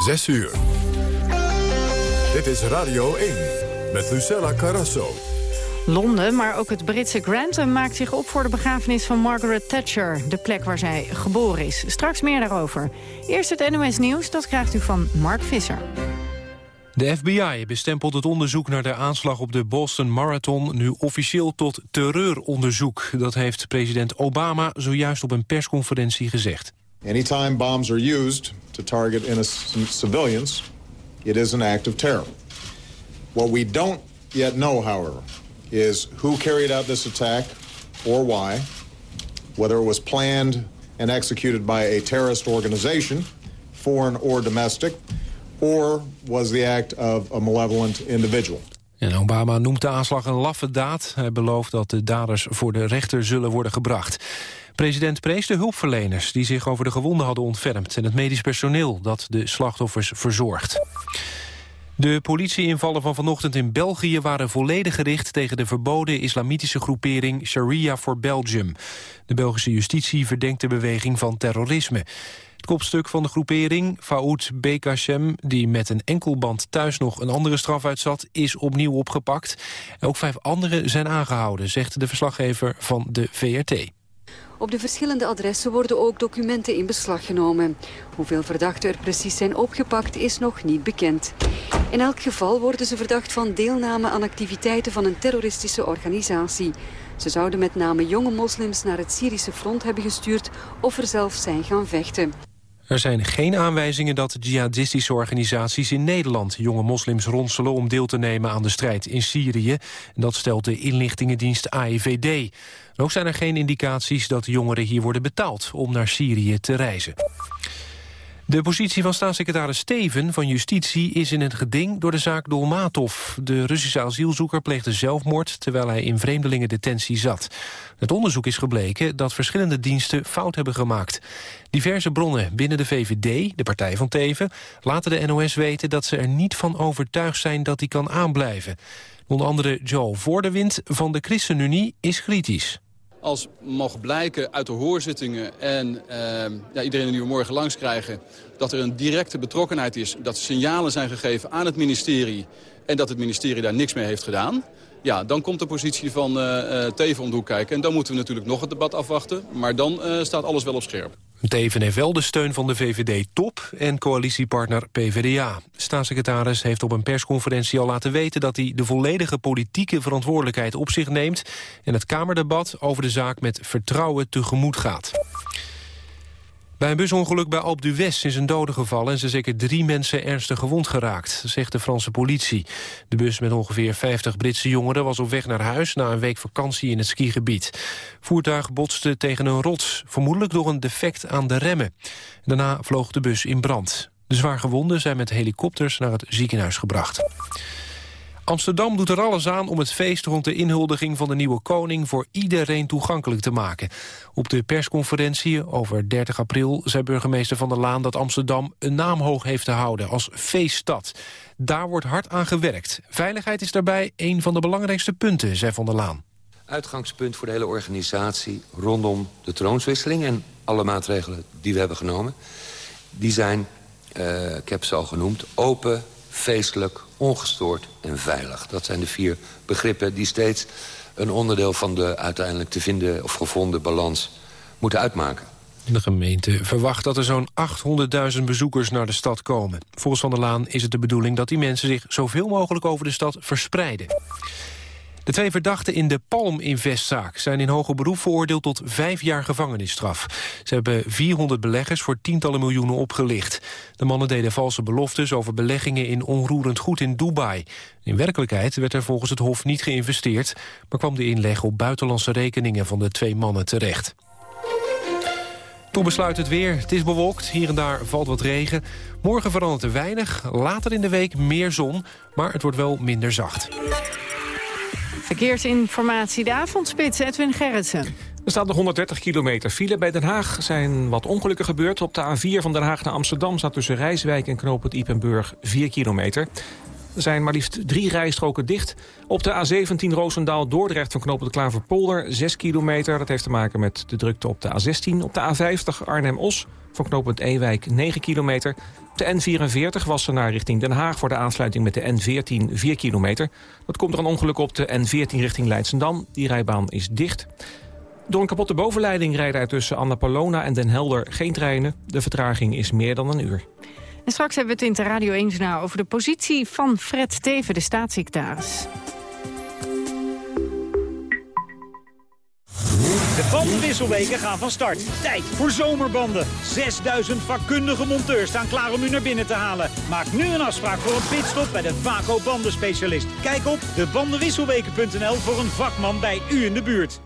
6 uur. Dit is Radio 1 met Lucella Carrasso. Londen, maar ook het Britse Grantham maakt zich op voor de begrafenis van Margaret Thatcher. De plek waar zij geboren is. Straks meer daarover. Eerst het NOS Nieuws, dat krijgt u van Mark Visser. De FBI bestempelt het onderzoek naar de aanslag op de Boston Marathon nu officieel tot terreuronderzoek. Dat heeft president Obama zojuist op een persconferentie gezegd. Anytime bombs are used to target innocent civilians, it is an act of terror. What we don't yet know, however, is who carried out this attack or why, whether it was planned and executed by a terrorist organization, foreign or domestic, or was the act of a malevolent individual. En Obama noemt de aanslag een laffe daad. Hij belooft dat de daders voor de rechter zullen worden gebracht. President prees de hulpverleners die zich over de gewonden hadden ontfermd... en het medisch personeel dat de slachtoffers verzorgt. De politieinvallen van vanochtend in België waren volledig gericht... tegen de verboden islamitische groepering Sharia for Belgium. De Belgische justitie verdenkt de beweging van terrorisme. Het kopstuk van de groepering, Faoud Bekashem... die met een enkelband thuis nog een andere straf uitzat... is opnieuw opgepakt. Ook vijf anderen zijn aangehouden, zegt de verslaggever van de VRT. Op de verschillende adressen worden ook documenten in beslag genomen. Hoeveel verdachten er precies zijn opgepakt is nog niet bekend. In elk geval worden ze verdacht van deelname aan activiteiten van een terroristische organisatie. Ze zouden met name jonge moslims naar het Syrische front hebben gestuurd of er zelf zijn gaan vechten. Er zijn geen aanwijzingen dat jihadistische organisaties in Nederland jonge moslims ronselen om deel te nemen aan de strijd in Syrië. Dat stelt de inlichtingendienst AIVD. ook zijn er geen indicaties dat jongeren hier worden betaald om naar Syrië te reizen. De positie van staatssecretaris Steven van Justitie is in het geding door de zaak Dolmatov. De Russische asielzoeker pleegde zelfmoord terwijl hij in vreemdelingendetentie zat. Het onderzoek is gebleken dat verschillende diensten fout hebben gemaakt. Diverse bronnen binnen de VVD, de partij van Teven, laten de NOS weten dat ze er niet van overtuigd zijn dat hij kan aanblijven. Onder andere Joe Voordewind van de ChristenUnie is kritisch. Als mag blijken uit de hoorzittingen en uh, ja, iedereen die we morgen langs krijgen... dat er een directe betrokkenheid is, dat signalen zijn gegeven aan het ministerie... en dat het ministerie daar niks mee heeft gedaan... Ja, dan komt de positie van uh, Teven om de hoek kijken. En dan moeten we natuurlijk nog het debat afwachten. Maar dan uh, staat alles wel op scherp. Teven heeft wel de steun van de VVD-top en coalitiepartner PvdA. Staatssecretaris heeft op een persconferentie al laten weten... dat hij de volledige politieke verantwoordelijkheid op zich neemt... en het Kamerdebat over de zaak met vertrouwen tegemoet gaat. Bij een busongeluk bij Alpe d'Huez is een dode gevallen... en zijn zeker drie mensen ernstig gewond geraakt, zegt de Franse politie. De bus met ongeveer 50 Britse jongeren was op weg naar huis... na een week vakantie in het skigebied. Voertuig botste tegen een rots, vermoedelijk door een defect aan de remmen. Daarna vloog de bus in brand. De zwaargewonden zijn met helikopters naar het ziekenhuis gebracht. Amsterdam doet er alles aan om het feest rond de inhuldiging van de nieuwe koning voor iedereen toegankelijk te maken. Op de persconferentie over 30 april zei burgemeester Van der Laan dat Amsterdam een naam hoog heeft te houden als feeststad. Daar wordt hard aan gewerkt. Veiligheid is daarbij een van de belangrijkste punten, zei Van der Laan. Uitgangspunt voor de hele organisatie rondom de troonswisseling en alle maatregelen die we hebben genomen. Die zijn, uh, ik heb ze al genoemd, open, feestelijk, ongestoord en veilig. Dat zijn de vier begrippen die steeds een onderdeel van de uiteindelijk te vinden of gevonden balans moeten uitmaken. De gemeente verwacht dat er zo'n 800.000 bezoekers naar de stad komen. Volgens Van der Laan is het de bedoeling dat die mensen zich zoveel mogelijk over de stad verspreiden. De twee verdachten in de Palm-investzaak zijn in hoger beroep veroordeeld tot vijf jaar gevangenisstraf. Ze hebben 400 beleggers voor tientallen miljoenen opgelicht. De mannen deden valse beloftes over beleggingen in onroerend goed in Dubai. In werkelijkheid werd er volgens het Hof niet geïnvesteerd, maar kwam de inleg op buitenlandse rekeningen van de twee mannen terecht. Toen besluit het weer. Het is bewolkt, hier en daar valt wat regen. Morgen verandert er weinig, later in de week meer zon... maar het wordt wel minder zacht. Verkeersinformatie, de avondspits, Edwin Gerritsen. Er staat nog 130 kilometer file. Bij Den Haag zijn wat ongelukken gebeurd. Op de A4 van Den Haag naar Amsterdam staat tussen Rijswijk en knooppunt Ipenburg 4 kilometer. Zijn maar liefst drie rijstroken dicht. Op de A17 Roosendaal-Dordrecht van de Klaverpolder 6 kilometer. Dat heeft te maken met de drukte op de A16. Op de A50 Arnhem-Os van knooppunt Ewijk 9 kilometer. Op de N44 was ze naar richting Den Haag voor de aansluiting met de N14 4 kilometer. Dat komt er een ongeluk op de N14 richting Leidsendam. Die rijbaan is dicht. Door een kapotte bovenleiding rijden er tussen Annapolona en Den Helder geen treinen. De vertraging is meer dan een uur. En straks hebben we het in de Radio 1 over de positie van Fred Teven, de staatssecretaris. De bandenwisselweken gaan van start. Tijd voor zomerbanden. 6000 vakkundige monteurs staan klaar om u naar binnen te halen. Maak nu een afspraak voor een pitstop bij de Vaco bandenspecialist. Kijk op debandenwisselweken.nl voor een vakman bij u in de buurt.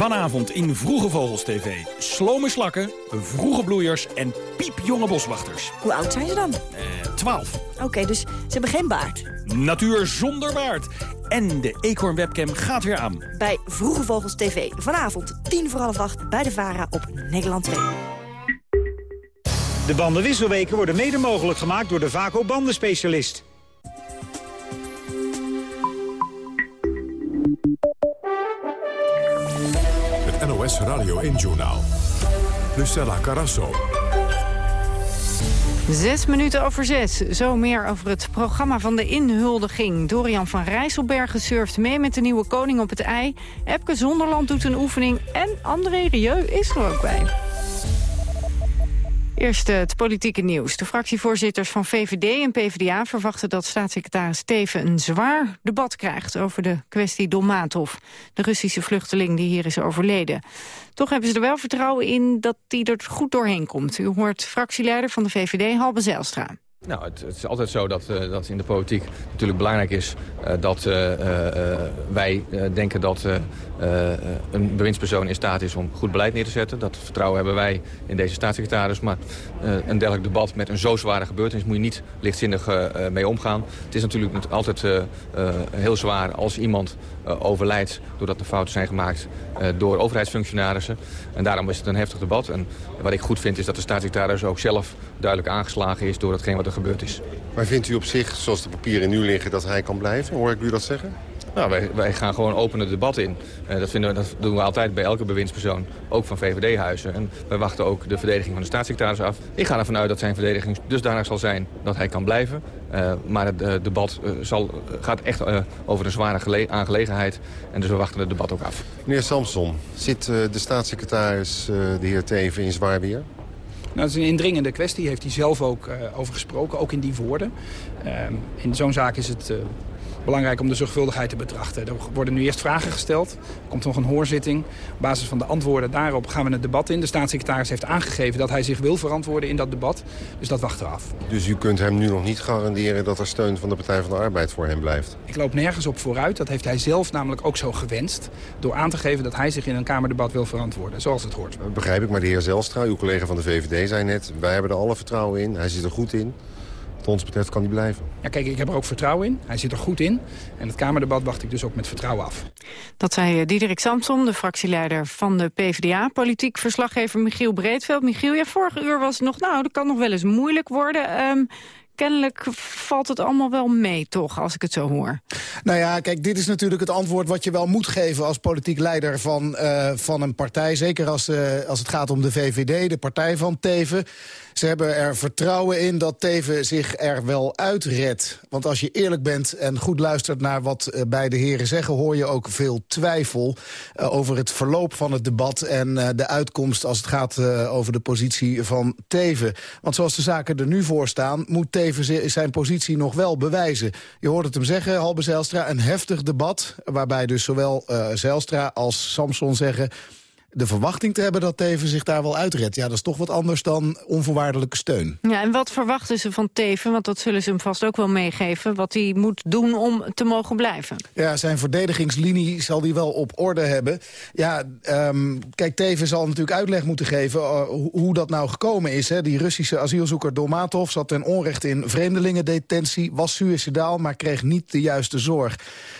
Vanavond in Vroege Vogels TV. Slome slakken, vroege bloeiers en piepjonge boswachters. Hoe oud zijn ze dan? Eh, 12. Oké, dus ze hebben geen baard. Natuur zonder baard. En de Eekhoorn webcam gaat weer aan. Bij Vroege Vogels TV. Vanavond, tien voor half acht, bij de VARA op Nederland 2. De bandenwisselweken worden mede mogelijk gemaakt door de Vaco bandenspecialist. NOS Radio 1-journaal. Lucella Carasso. Zes minuten over zes. Zo meer over het programma van de inhuldiging. Dorian van Rijsselbergen surft mee met de nieuwe koning op het ei. Epke Zonderland doet een oefening. En André Rieu is er ook bij. Eerst het politieke nieuws. De fractievoorzitters van VVD en PvdA verwachten dat staatssecretaris Teven een zwaar debat krijgt over de kwestie Dolmatov, de Russische vluchteling die hier is overleden. Toch hebben ze er wel vertrouwen in dat hij er goed doorheen komt. U hoort fractieleider van de VVD, Halbe Zijlstra. Nou, het, het, is altijd zo dat, uh, dat in de politiek natuurlijk belangrijk is uh, dat uh, wij denken dat een bewindspersoon in staat is om goed beleid neer te zetten. Dat vertrouwen hebben wij in deze staatssecretaris. Maar een dergelijk debat met een zo zware gebeurtenis moet je niet lichtzinnig mee omgaan. Het is natuurlijk altijd heel zwaar als iemand overlijdt doordat er fouten zijn gemaakt door overheidsfunctionarissen. En daarom is het een heftig debat. En wat ik goed vind is dat de staatssecretaris ook zelf duidelijk aangeslagen is door hetgeen wat er gebeurd is. Maar vindt u op zich, zoals de papieren nu liggen, dat hij kan blijven? Hoor ik u dat zeggen? Nou, wij, wij gaan gewoon open het debat in. Uh, dat, vinden we, dat doen we altijd bij elke bewindspersoon, ook van VVD-huizen. En wij wachten ook de verdediging van de staatssecretaris af. Ik ga ervan uit dat zijn verdediging dusdanig zal zijn dat hij kan blijven. Uh, maar het uh, debat zal, gaat echt over een zware aangelegenheid. En dus we wachten het debat ook af. Meneer Samson, zit de staatssecretaris, de heer Teven, in zwaar weer? Nou, dat is een indringende kwestie, heeft hij zelf ook uh, over gesproken, ook in die woorden. Uh, in zo'n zaak is het uh, belangrijk om de zorgvuldigheid te betrachten. Er worden nu eerst vragen gesteld, er komt nog een hoorzitting. Op basis van de antwoorden daarop gaan we het debat in. De staatssecretaris heeft aangegeven dat hij zich wil verantwoorden in dat debat. Dus dat wachten we af. Dus u kunt hem nu nog niet garanderen dat er steun van de Partij van de Arbeid voor hem blijft? Ik loop nergens op vooruit. Dat heeft hij zelf namelijk ook zo gewenst. Door aan te geven dat hij zich in een Kamerdebat wil verantwoorden, zoals het hoort. Dat begrijp ik, maar de heer Zelstra, uw collega van de VVD, zei net... wij hebben er alle vertrouwen in, hij zit er goed in. Wat ons betreft kan hij blijven. Ja, kijk, ik heb er ook vertrouwen in. Hij zit er goed in. En het Kamerdebat wacht ik dus ook met vertrouwen af. Dat zei Diederik Samson, de fractieleider van de PvdA. Politiek verslaggever Michiel Breedveld. Michiel, ja, vorige uur was het nog, nou, dat kan nog wel eens moeilijk worden. Um, kennelijk valt het allemaal wel mee, toch, als ik het zo hoor. Nou ja, kijk, dit is natuurlijk het antwoord wat je wel moet geven... als politiek leider van, uh, van een partij. Zeker als, uh, als het gaat om de VVD, de partij van Teven. Ze hebben er vertrouwen in dat Teven zich er wel uitredt. Want als je eerlijk bent en goed luistert naar wat uh, beide heren zeggen... hoor je ook veel twijfel over het verloop van het debat... en de uitkomst als het gaat over de positie van Teven. Want zoals de zaken er nu voor staan... moet Teven zijn positie nog wel bewijzen. Je hoort het hem zeggen, Halbe Zijlstra, een heftig debat... waarbij dus zowel Zijlstra als Samson zeggen de verwachting te hebben dat Teven zich daar wel uitredt. Ja, dat is toch wat anders dan onvoorwaardelijke steun. Ja, en wat verwachten ze van Teven? Want dat zullen ze hem vast ook wel meegeven. Wat hij moet doen om te mogen blijven. Ja, zijn verdedigingslinie zal hij wel op orde hebben. Ja, um, kijk, Teven zal natuurlijk uitleg moeten geven uh, hoe dat nou gekomen is. Hè. Die Russische asielzoeker Dolmatov zat ten onrechte in vreemdelingendetentie... was suicidaal, maar kreeg niet de juiste zorg.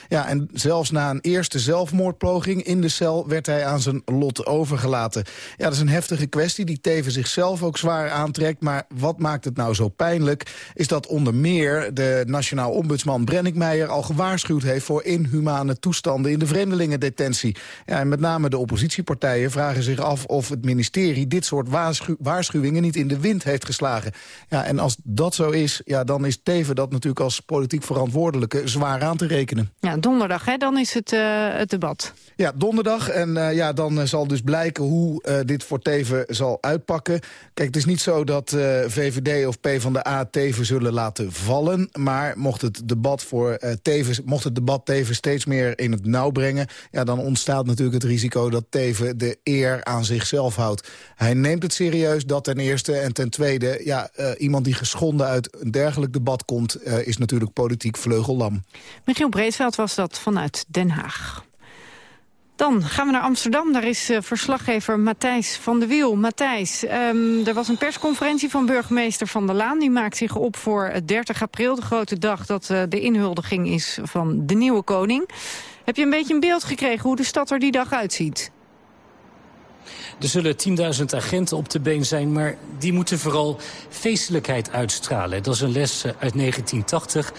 Ja, en zelfs na een eerste zelfmoordpoging in de cel werd hij aan zijn lot lot overgelaten. Ja, dat is een heftige kwestie die Teven zichzelf ook zwaar aantrekt. Maar wat maakt het nou zo pijnlijk? Is dat onder meer de nationaal ombudsman Brennick Meijer al gewaarschuwd heeft voor inhumane toestanden in de vreemdelingendetentie. Ja, en met name de oppositiepartijen vragen zich af of het ministerie dit soort waarschuwingen niet in de wind heeft geslagen. Ja, en als dat zo is, ja, dan is Teven dat natuurlijk als politiek verantwoordelijke zwaar aan te rekenen. Ja, donderdag, hè, dan is het, uh, het debat. Ja, donderdag. En uh, ja, dan uh, zal dus blijken hoe uh, dit voor Teven zal uitpakken. Kijk, het is niet zo dat VVD of PvdA Teven zullen laten vallen. Maar mocht het debat voor Teven, mocht het debat Teven steeds meer in het nauw brengen... Ja, dan ontstaat natuurlijk het risico dat Teven de eer aan zichzelf houdt. Hij neemt het serieus, dat ten eerste. En ten tweede, ja, iemand die geschonden uit een dergelijk debat komt... is natuurlijk politiek vleugellam. Michiel Breedveld was dat vanuit Den Haag. Dan gaan we naar Amsterdam. Daar is uh, verslaggever Matthijs van de Wiel. Matthijs, um, er was een persconferentie van burgemeester Van der Laan. Die maakt zich op voor 30 april, de grote dag dat uh, de inhuldiging is van de nieuwe koning. Heb je een beetje een beeld gekregen hoe de stad er die dag uitziet? Er zullen 10.000 agenten op de been zijn, maar die moeten vooral feestelijkheid uitstralen. Dat is een les uit 1980.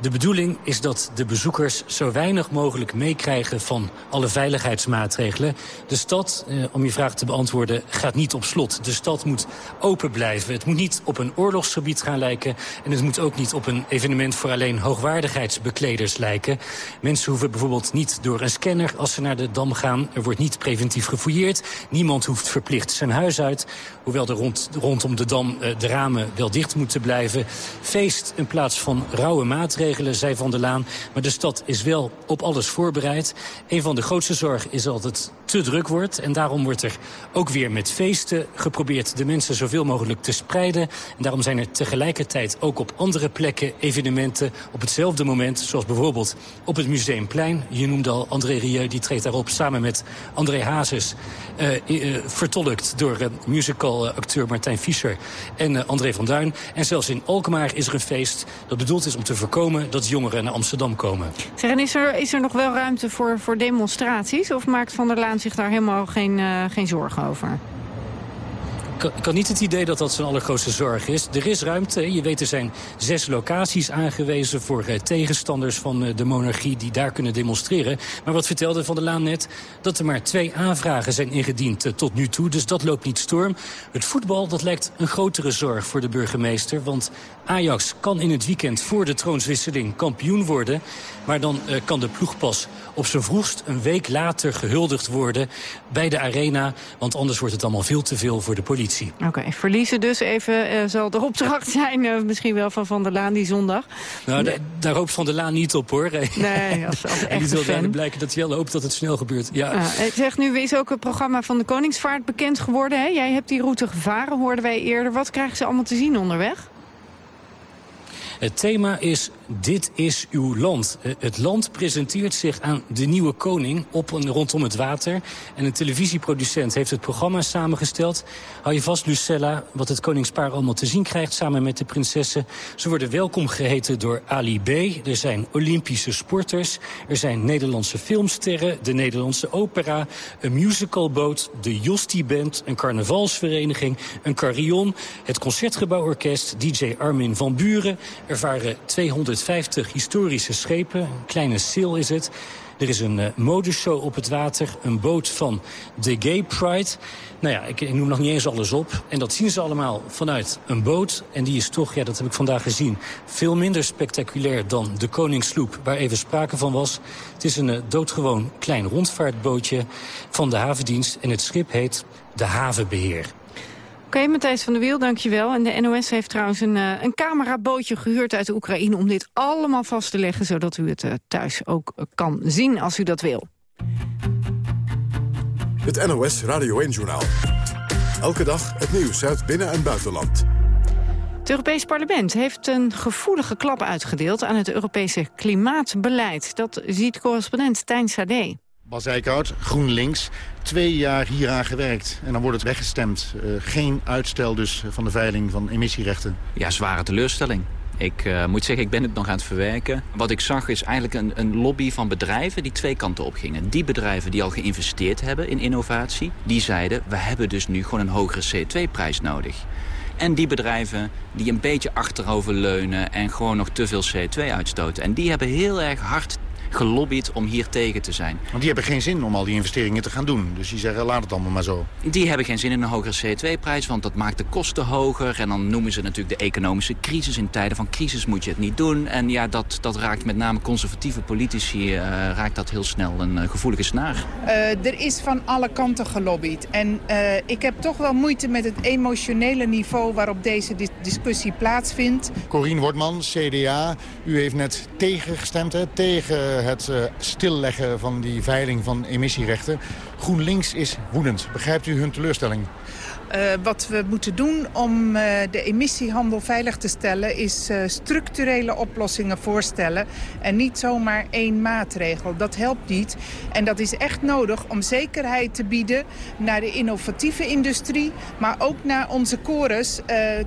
De bedoeling is dat de bezoekers zo weinig mogelijk meekrijgen van alle veiligheidsmaatregelen. De stad, eh, om je vraag te beantwoorden, gaat niet op slot. De stad moet open blijven. Het moet niet op een oorlogsgebied gaan lijken. En het moet ook niet op een evenement voor alleen hoogwaardigheidsbekleders lijken. Mensen hoeven bijvoorbeeld niet door een scanner als ze naar de Dam gaan. Er wordt niet preventief gefouilleerd. Niemand hoeft verplicht zijn huis uit. Hoewel er rond, rondom de Dam uh, de ramen wel dicht moeten blijven. Feest in plaats van rauwe maatregelen, zei Van der Laan. Maar de stad is wel op alles voorbereid. Een van de grootste zorgen is dat het te druk wordt. En daarom wordt er ook weer met feesten geprobeerd de mensen zoveel mogelijk te spreiden. En daarom zijn er tegelijkertijd ook op andere plekken evenementen op hetzelfde moment. Zoals bijvoorbeeld op het Museumplein. Je noemde al André Rieu, die treedt daarop samen met André Hazes. Uh, vertolkt door uh, musical-acteur Martijn Fischer en André van Duin. En zelfs in Alkmaar is er een feest dat bedoeld is om te voorkomen dat jongeren naar Amsterdam komen. Zeg, en is er, is er nog wel ruimte voor, voor demonstraties? Of maakt Van der Laan zich daar helemaal geen, geen zorgen over? Ik had niet het idee dat dat zijn allergrootste zorg is. Er is ruimte. Je weet, er zijn zes locaties aangewezen voor eh, tegenstanders van eh, de monarchie die daar kunnen demonstreren. Maar wat vertelde Van der Laan net? Dat er maar twee aanvragen zijn ingediend eh, tot nu toe. Dus dat loopt niet storm. Het voetbal, dat lijkt een grotere zorg voor de burgemeester. Want Ajax kan in het weekend voor de troonswisseling kampioen worden. Maar dan uh, kan de ploeg pas op zijn vroegst een week later gehuldigd worden bij de arena. Want anders wordt het allemaal veel te veel voor de politie. Oké, okay, verliezen dus even uh, zal de opdracht zijn. Uh, misschien wel van Van der Laan die zondag. Nou, nee. daar hoopt Van der Laan niet op hoor. Nee, als, als En die wil blijken dat hij wel hoopt dat het snel gebeurt. Ja. Zeg, nu is ook het programma van de Koningsvaart bekend geworden. Hè? Jij hebt die route gevaren, hoorden wij eerder. Wat krijgen ze allemaal te zien onderweg? Het thema is Dit is uw land. Eh, het land presenteert zich aan de nieuwe koning op en rondom het water. En een televisieproducent heeft het programma samengesteld. Hou je vast, Lucella, wat het koningspaar allemaal te zien krijgt... samen met de prinsessen. Ze worden welkom geheten door Ali B. Er zijn Olympische sporters. Er zijn Nederlandse filmsterren, de Nederlandse opera... een musicalboot, de Josti Band, een carnavalsvereniging... een carillon, het Concertgebouworkest, DJ Armin van Buren... Er varen 250 historische schepen, een kleine sail is het. Er is een uh, modeshow op het water, een boot van de Gay Pride. Nou ja, ik, ik, noem nog niet eens alles op. En dat zien ze allemaal vanuit een boot. En die is toch, ja, dat heb ik vandaag gezien... veel minder spectaculair dan de Koningssloep, waar even sprake van was. Het is een uh, doodgewoon klein rondvaartbootje van de havendienst. En het schip heet de Havenbeheer. Oké, okay, Matthijs van der Wiel, dankjewel. En de NOS heeft trouwens een, uh, een camerabootje gehuurd uit de Oekraïne... om dit allemaal vast te leggen, zodat u het uh, thuis ook uh, kan zien als u dat wil. Het NOS Radio 1-journaal. Elke dag het nieuws uit binnen- en buitenland. Het Europees Parlement heeft een gevoelige klap uitgedeeld... aan het Europese klimaatbeleid. Dat ziet correspondent Tijn Sade. Bas Eickhout, GroenLinks. Twee jaar hieraan gewerkt en dan wordt het weggestemd. Uh, geen uitstel dus van de veiling van emissierechten. Ja, zware teleurstelling. Ik uh, moet zeggen, ik ben het nog aan het verwerken. Wat ik zag is eigenlijk een, een lobby van bedrijven die twee kanten op gingen. Die bedrijven die al geïnvesteerd hebben in innovatie, die zeiden... we hebben dus nu gewoon een hogere CO2-prijs nodig. En die bedrijven die een beetje achterover leunen en gewoon nog te veel CO2 uitstoten. En die hebben heel erg hard gelobbyd om hier tegen te zijn. Want die hebben geen zin om al die investeringen te gaan doen. Dus die zeggen, laat het allemaal maar zo. Die hebben geen zin in een hogere CO2-prijs, want dat maakt de kosten hoger. En dan noemen ze natuurlijk de economische crisis. In tijden van crisis moet je het niet doen. En ja, dat, dat raakt met name conservatieve politici uh, raakt dat heel snel een uh, gevoelige snaar. Uh, er is van alle kanten gelobbyd. En ik heb toch wel moeite met het emotionele niveau waarop deze dis discussie plaatsvindt. Corien Wortman, CDA, u heeft net tegengestemd, hè, tegen het uh, stilleggen van die veiling van emissierechten. GroenLinks is woedend. Begrijpt u hun teleurstelling? Uh, wat we moeten doen om uh, de emissiehandel veilig te stellen... is uh, structurele oplossingen voorstellen en niet zomaar één maatregel. Dat helpt niet. En dat is echt nodig om zekerheid te bieden naar de innovatieve industrie... maar ook naar onze chorus,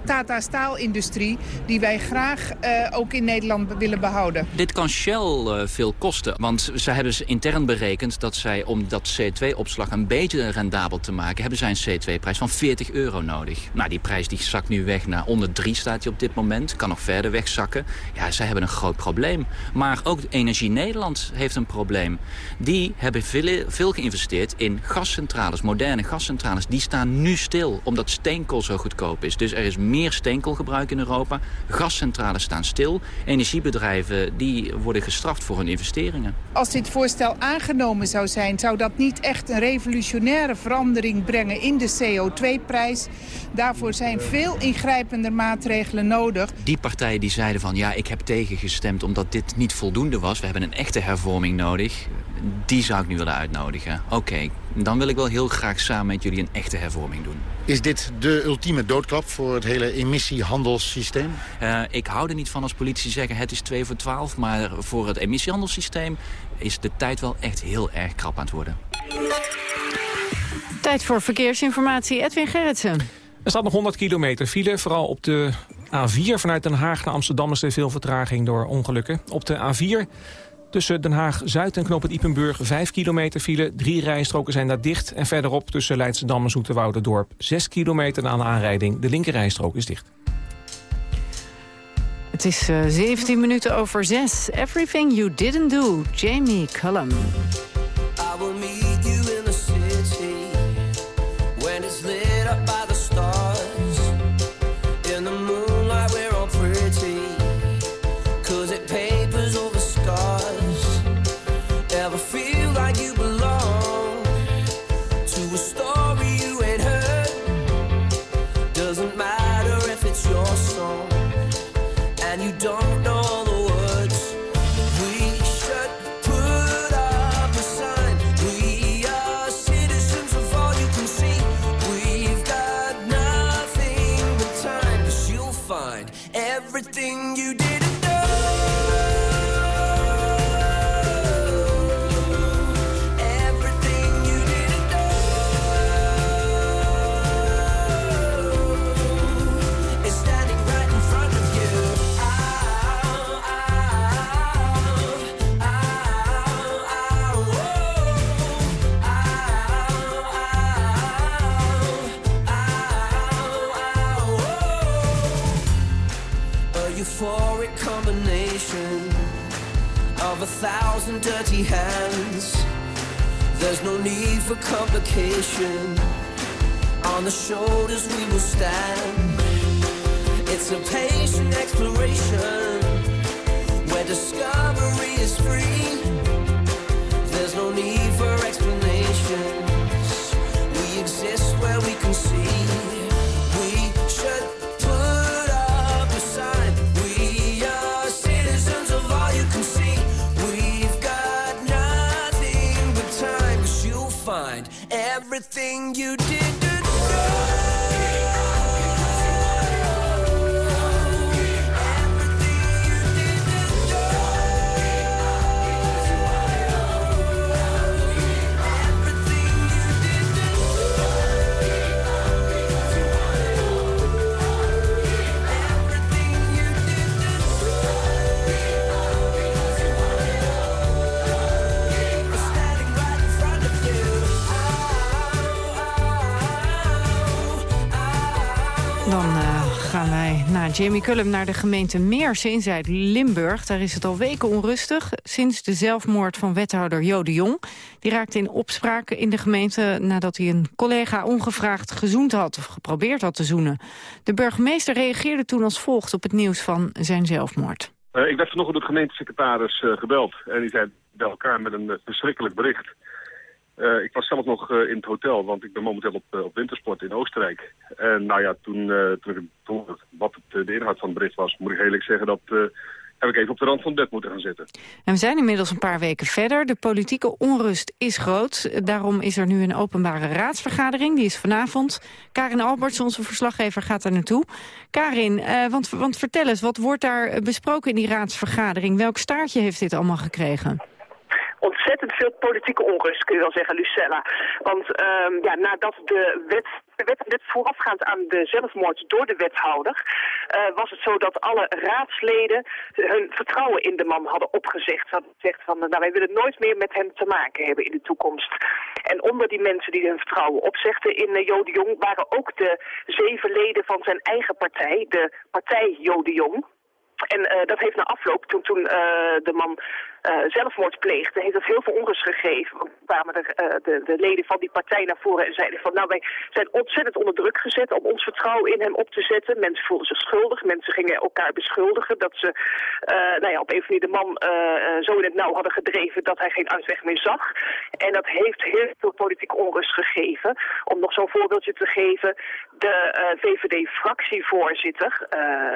Tata Staalindustrie... die wij graag ook in Nederland willen behouden. Dit kan Shell veel kosten, want ze hebben intern berekend... dat zij om dat CO2-opslag een beetje rendabel te maken... hebben zij een CO2-prijs van 40 40 euro nodig. Nou, die prijs die zakt nu weg naar onder 3 staat hij op dit moment. Kan nog verder wegzakken. Ja, zij hebben een groot probleem. Maar ook Energie Nederland heeft een probleem. Die hebben veel, veel geïnvesteerd in gascentrales, moderne gascentrales. Die staan nu stil, omdat steenkool zo goedkoop is. Dus er is meer steenkoolgebruik in Europa. Gascentrales staan stil. Energiebedrijven die worden gestraft voor hun investeringen. Als dit voorstel aangenomen zou zijn, zou dat niet echt een revolutionaire verandering brengen in de CO2 prijs. Daarvoor zijn veel ingrijpender maatregelen nodig. Die partijen die zeiden van ja, ik heb tegengestemd omdat dit niet voldoende was. We hebben een echte hervorming nodig. Die zou ik nu willen uitnodigen. Oké, dan wil ik wel heel graag samen met jullie een echte hervorming doen. Is dit de ultieme doodklap voor het hele emissiehandelssysteem? Uh, ik hou er niet van als politici zeggen het is 2 voor 12. Maar voor het emissiehandelssysteem is de tijd wel echt heel erg krap aan het worden. Tijd voor verkeersinformatie. Edwin Gerritsen. Er staat nog 100 kilometer file. Vooral op de A4 vanuit Den Haag naar Amsterdam is er veel vertraging door ongelukken. Op de A4 tussen Den Haag-Zuid en Knoop het Ipenburg 5 kilometer file. Drie rijstroken zijn daar dicht. En verderop tussen Leidschendam en Zoeterwouderdorp 6 kilometer na een aanrijding. De linkerrijstrook is dicht. Het is uh, 17 minuten over 6. Everything You Didn't Do, Jamie Cullum. I will meet thousand dirty hands. There's no need for complication. On the shoulders we will stand. It's a patient exploration where discovery is free. You wij naar Jamie Cullum naar de gemeente Meersen Zuid-Limburg. Daar is het al weken onrustig sinds de zelfmoord van wethouder Jode Jong. Die raakte in opspraak in de gemeente nadat hij een collega ongevraagd gezoend had... of geprobeerd had te zoenen. De burgemeester reageerde toen als volgt op het nieuws van zijn zelfmoord. Uh, ik werd vanochtend door de gemeentesecretaris uh, gebeld. En die zei bij elkaar met een verschrikkelijk bericht. Uh, ik was zelf nog uh, in het hotel, want ik ben momenteel op, uh, op wintersport in Oostenrijk. En nou ja, toen, toen ik hoorde wat het, de inhoud van het bericht was, moet ik eerlijk zeggen dat heb ik even op de rand van het bed moeten gaan zitten. En we zijn inmiddels een paar weken verder. De politieke onrust is groot. Daarom is er nu een openbare raadsvergadering. Die is vanavond. Karin Alberts, onze verslaggever, gaat daar naartoe. Karin, want, want vertel eens, wat wordt daar besproken in die raadsvergadering? Welk staartje heeft dit allemaal gekregen? Ontzettend veel politieke onrust, kun je wel zeggen, Lucella. Want um, ja, nadat de wet, net voorafgaand aan de zelfmoord door de wethouder... Uh, was het zo dat alle raadsleden hun vertrouwen in de man hadden opgezegd. Ze hadden gezegd van, nou, wij willen nooit meer met hem te maken hebben in de toekomst. En onder die mensen die hun vertrouwen opzegden in uh, Jode Jong... waren ook de zeven leden van zijn eigen partij, de partij Jode Jong... En uh, dat heeft na afloop, toen, toen de man zelfmoord pleegde, heeft dat heel veel onrust gegeven. Want kwamen uh, de, de, leden van die partij naar voren en zeiden van... nou, wij zijn ontzettend onder druk gezet om ons vertrouwen in hem op te zetten. Mensen voelden zich schuldig, mensen gingen elkaar beschuldigen... dat ze uh, nou ja, op een van die de man zo in het nauw hadden gedreven dat hij geen uitweg meer zag. En dat heeft heel veel politieke onrust gegeven. Om nog zo'n voorbeeldje te geven, de VVD-fractievoorzitter...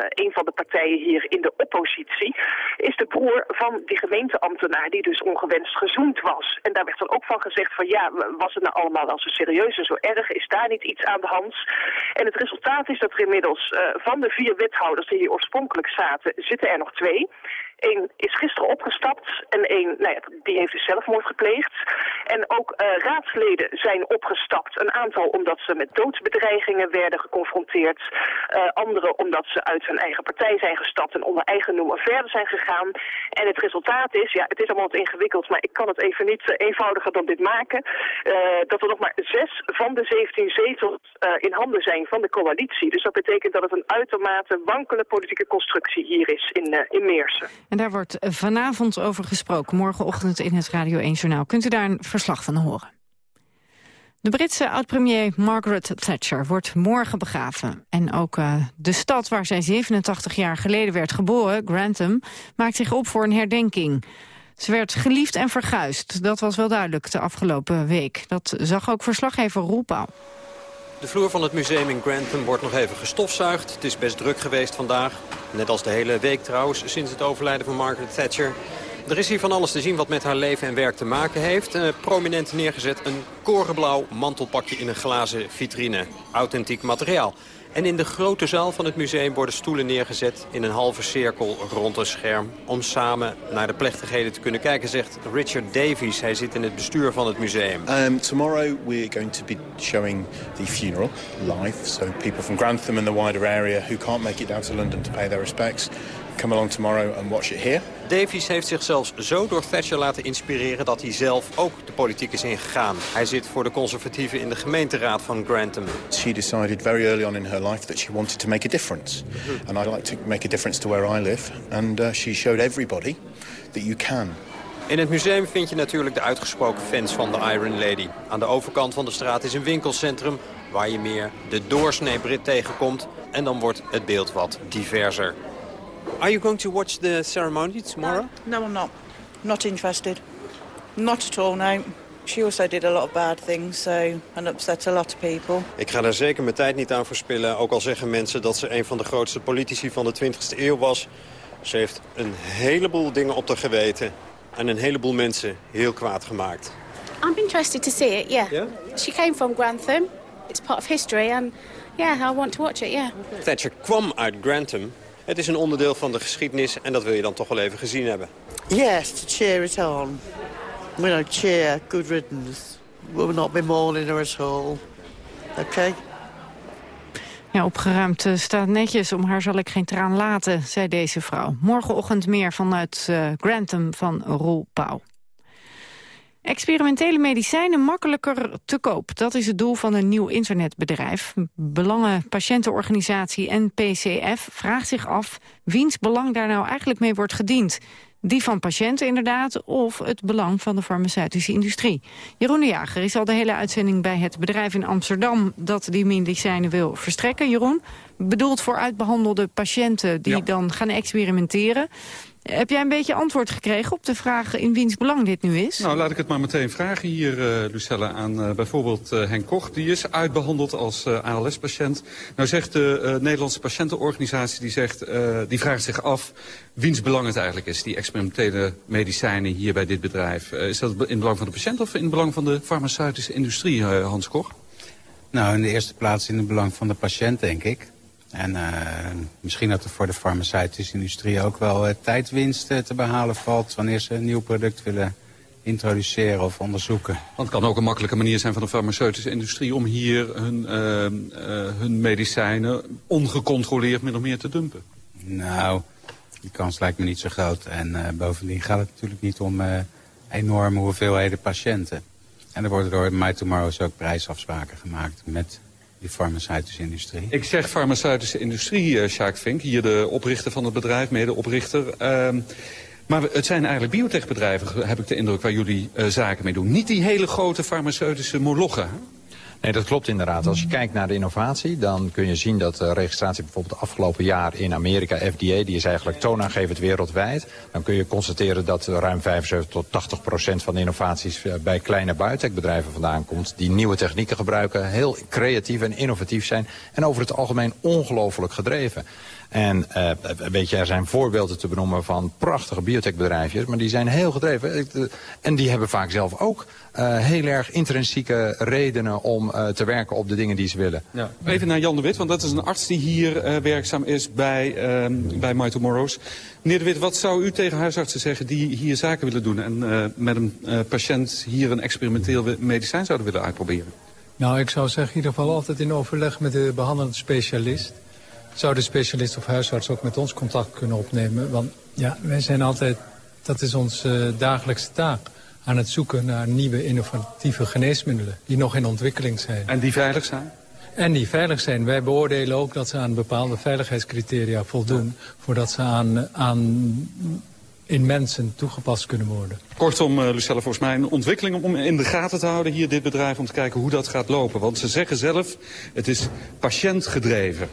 een van de partijen hier in de oppositie, is de broer van die gemeente ambtenaar die dus ongewenst gezoend was. En daar werd dan ook van gezegd van ja, was het nou allemaal wel zo serieus en zo erg? Is daar niet iets aan de hand? En het resultaat is dat er inmiddels uh, van de vier wethouders die hier oorspronkelijk zaten, zitten er nog twee. Eén is gisteren opgestapt en één, nou ja, die heeft dus zelfmoord gepleegd. En ook uh, raadsleden zijn opgestapt. Een aantal omdat ze met doodsbedreigingen werden geconfronteerd. Uh, anderen omdat ze uit hun eigen partij zijn gestapt en onder eigen noemer verder zijn gegaan. En het resultaat is, ja, het is allemaal wat ingewikkeld, maar ik kan het even niet uh, eenvoudiger dan dit maken. dat er nog maar zes van de 17 zetels in handen zijn van de coalitie. Dus dat betekent dat het een uitermate wankele politieke constructie hier is in, in Meersen. En daar wordt vanavond over gesproken. Morgenochtend in het Radio 1 Journaal. Kunt u daar een verslag van horen. De Britse oud-premier Margaret Thatcher wordt morgen begraven. En ook uh, de stad waar zij 87 jaar geleden werd geboren, Grantham... maakt zich op voor een herdenking. Ze werd geliefd en verguisd. Dat was wel duidelijk de afgelopen week. Dat zag ook verslaggever Roelpaal. De vloer van het museum in Grantham wordt nog even gestofzuigd. Het is best druk geweest vandaag. Net als de hele week trouwens, sinds het overlijden van Margaret Thatcher. Er is hier van alles te zien wat met haar leven en werk te maken heeft. Uh, prominent neergezet een korenblauw mantelpakje in een glazen vitrine. Authentiek materiaal. En in de grote zaal van het museum worden stoelen neergezet in een halve cirkel rond een scherm. Om samen naar de plechtigheden te kunnen kijken, zegt Richard Davies. Hij zit in het bestuur van het museum. Um, tomorrow we're going to be showing the funeral live. So people from Grantham and the wider area who can't make it down to London to pay their respects come along tomorrow and watch it here. Davies heeft zich zelfs zo door Thatcher laten inspireren dat hij zelf ook de politiek is ingegaan. Hij zit voor de conservatieven in de gemeenteraad van Grantham. She decided very early on in her life that she wanted to make a difference. And I'd like to make a difference to where I live. And uh, she showed everybody that you can. In het museum vind je natuurlijk de uitgesproken fans van de Iron Lady. Aan de overkant van de straat is een winkelcentrum waar je meer de doorsnee Brit tegenkomt. En dan wordt het beeld wat diverser. Are you going to watch the ceremony tomorrow? No, no I'm not. Not interested. Not at all, no. She also did a lot of bad things, so and upset a lot of people. Ik ga daar zeker mijn tijd niet aan verspillen. Ook al zeggen mensen dat ze een van de grootste politici van de 20e eeuw was. Ze heeft een heleboel dingen op te geweten. En een heleboel mensen heel kwaad gemaakt. I'm interested to see it, yeah. yeah? She came from Grantham. It's part of history and yeah, I want to watch it, yeah. Thatcher kwam uit Grantham. Het is een onderdeel van de geschiedenis en dat wil je dan toch wel even gezien hebben. Yes, to cheer it on. We don't cheer, good riddance. We will not be mourning her at all. Okay? Ja, opgeruimd staat netjes. Om haar zal ik geen traan laten, zei deze vrouw. Morgenochtend meer vanuit uh, Grantham van Roel Pauw. Experimentele medicijnen makkelijker te koop. Dat is het doel van een nieuw internetbedrijf. Belangen Patiëntenorganisatie NPCF vraagt zich af... wiens belang daar nou eigenlijk mee wordt gediend. Die van patiënten inderdaad, of het belang van de farmaceutische industrie. Jeroen de Jager is al de hele uitzending bij het bedrijf in Amsterdam... dat die medicijnen wil verstrekken. Jeroen, bedoeld voor uitbehandelde patiënten die dan gaan experimenteren. Heb jij een beetje antwoord gekregen op de vraag in wiens belang dit nu is? Nou, laat ik het maar meteen vragen hier, uh, Lucella, aan uh, bijvoorbeeld uh, Henk Koch. Die is uitbehandeld als ALS-patiënt. Nou zegt de Nederlandse patiëntenorganisatie, die, zegt, die vraagt zich af wiens belang het eigenlijk is, die experimentele medicijnen hier bij dit bedrijf. is dat in het belang van de patiënt of in het belang van de farmaceutische industrie, Hans Koch? Nou, in de eerste plaats in het belang van de patiënt, denk ik. En uh, misschien dat er voor de farmaceutische industrie ook wel uh, tijdwinst uh, te behalen valt... wanneer ze een nieuw product willen introduceren of onderzoeken. Want het kan ook een makkelijke manier zijn van de farmaceutische industrie... om hier hun, hun medicijnen ongecontroleerd min of meer te dumpen. Nou, die kans lijkt me niet zo groot. En bovendien gaat het natuurlijk niet om enorme hoeveelheden patiënten. En er worden door My Tomorrow's ook prijsafspraken gemaakt met die farmaceutische industrie? Ik zeg farmaceutische industrie, uh, Sjaak Vink. Hier de oprichter van het bedrijf, medeoprichter. Uh, maar het zijn eigenlijk biotechbedrijven, heb ik de indruk, waar jullie uh, zaken mee doen. Niet die hele grote farmaceutische molochen. Nee, dat klopt inderdaad. Als je kijkt naar de innovatie, dan kun je zien dat de registratie bijvoorbeeld afgelopen jaar in Amerika, FDA, die is eigenlijk toonaangevend wereldwijd. Dan kun je constateren dat ruim 75 tot 80 procent van de innovaties eh, bij kleine biotechbedrijven vandaan komt. Die nieuwe technieken gebruiken, heel creatief en innovatief zijn en over het algemeen ongelooflijk gedreven. En weet je, er zijn voorbeelden te benoemen van prachtige biotechbedrijfjes, maar die zijn heel gedreven. En die hebben vaak zelf ook uh, heel erg intrinsieke redenen om uh, te werken op de dingen die ze willen. Ja. Even naar Jan de Wit, want dat is een arts die hier uh, werkzaam is bij, uh, bij My Tomorrows. Meneer de Wit, wat zou u tegen huisartsen zeggen die hier zaken willen doen... en met een patiënt hier een experimenteel medicijn zouden willen uitproberen? Nou, ik zou zeggen in ieder geval altijd in overleg met de behandelende specialist. Zou de specialist of huisarts ook met ons contact kunnen opnemen? Want ja, wij zijn altijd, dat is onze dagelijkse taak aan het zoeken naar nieuwe innovatieve geneesmiddelen... die nog in ontwikkeling zijn. En die veilig zijn? En die veilig zijn. Wij beoordelen ook dat ze aan bepaalde veiligheidscriteria voldoen... voordat ze aan, aan in mensen toegepast kunnen worden. Kortom, uh, Lucelle, volgens mij een ontwikkeling om in de gaten te houden... hier dit bedrijf om te kijken hoe dat gaat lopen. Want ze zeggen zelf, het is patiëntgedreven.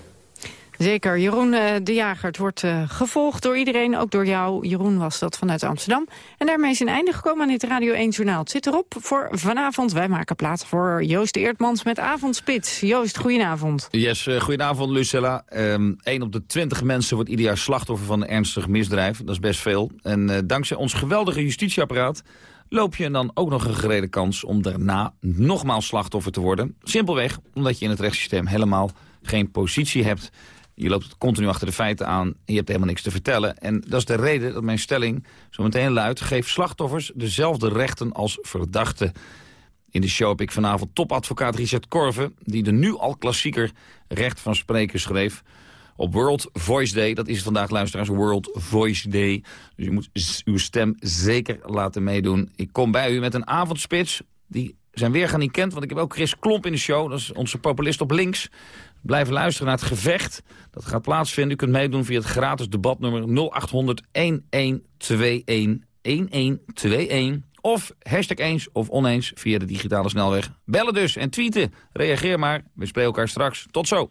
Zeker. Jeroen uh, de Jager, het wordt uh, gevolgd door iedereen, ook door jou. Jeroen was dat vanuit Amsterdam. En daarmee is een einde gekomen aan dit Radio 1 Journaal. Het zit erop voor vanavond. Wij maken plaats voor Joost Eertmans met Avondspits. Joost, goedenavond. Yes, uh, goedenavond Lucella. Um, 1 op de 20 mensen wordt ieder jaar slachtoffer van een ernstig misdrijf. Dat is best veel. En dankzij ons geweldige justitieapparaat loop je dan ook nog een gerede kans om daarna nogmaals slachtoffer te worden. Simpelweg omdat je in het rechtssysteem helemaal geen positie hebt. Je loopt continu achter de feiten aan je hebt helemaal niks te vertellen. En dat is de reden dat mijn stelling zo meteen luidt... geef slachtoffers dezelfde rechten als verdachten. In de show heb ik vanavond topadvocaat Richard Korven... die de nu al klassieker recht van spreken schreef... Op World Voice Day, dat is vandaag luisteraars, World Voice Day. Dus u moet uw stem zeker laten meedoen. Ik kom bij u met een avondspits die zijn weergaan niet kent... want ik heb ook Chris Klomp in de show, dat is onze populist op links. Blijven luisteren naar het gevecht. Dat gaat plaatsvinden. U kunt meedoen via het gratis debatnummer 0800 1121 1121. Of hashtag eens of oneens via de digitale snelweg. Bellen dus en tweeten. Reageer maar. We spreken elkaar straks. Tot zo.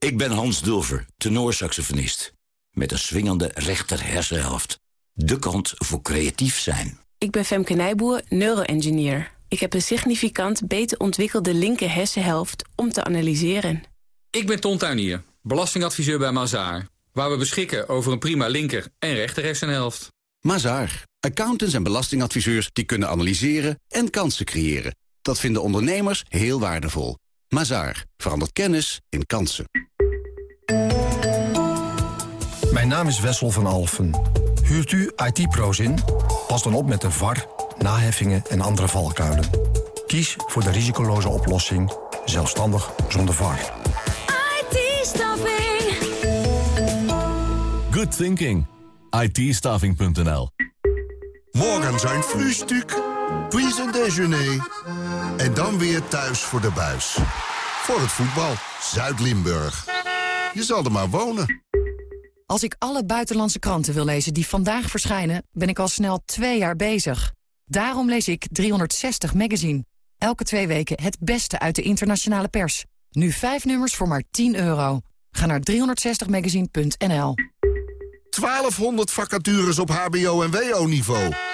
Ik ben Hans Dulver, tenorsaxofonist. Met een swingende rechter hersenhelft. De kant voor creatief zijn. Ik ben Femke Nijboer, neuroengineer. Ik heb een significant beter ontwikkelde linker hersenhelft om te analyseren. Ik ben Ton Tuinier, belastingadviseur bij Mazaar. waar we beschikken over een prima linker en rechter hersenhelft. Mazaar. Accountants en belastingadviseurs die kunnen analyseren en kansen creëren. Dat vinden ondernemers heel waardevol. Mazaar. Verandert kennis in kansen. Mijn naam is Wessel van Alfen. Huurt u IT-pro's in? Pas dan op met de VAR, naheffingen en andere valkuilen. Kies voor de risicoloze oplossing, zelfstandig zonder VAR. IT-staffing. Good thinking. it Morgen zijn frühstück, puis een déjeuner. En dan weer thuis voor de buis. Voor het voetbal, Zuid-Limburg. Je zal er maar wonen. Als ik alle buitenlandse kranten wil lezen die vandaag verschijnen... ben ik al snel twee jaar bezig. Daarom lees ik 360 Magazine. Elke twee weken het beste uit de internationale pers. Nu vijf nummers voor maar 10 euro. Ga naar 360magazine.nl 1200 vacatures op hbo- en wo-niveau.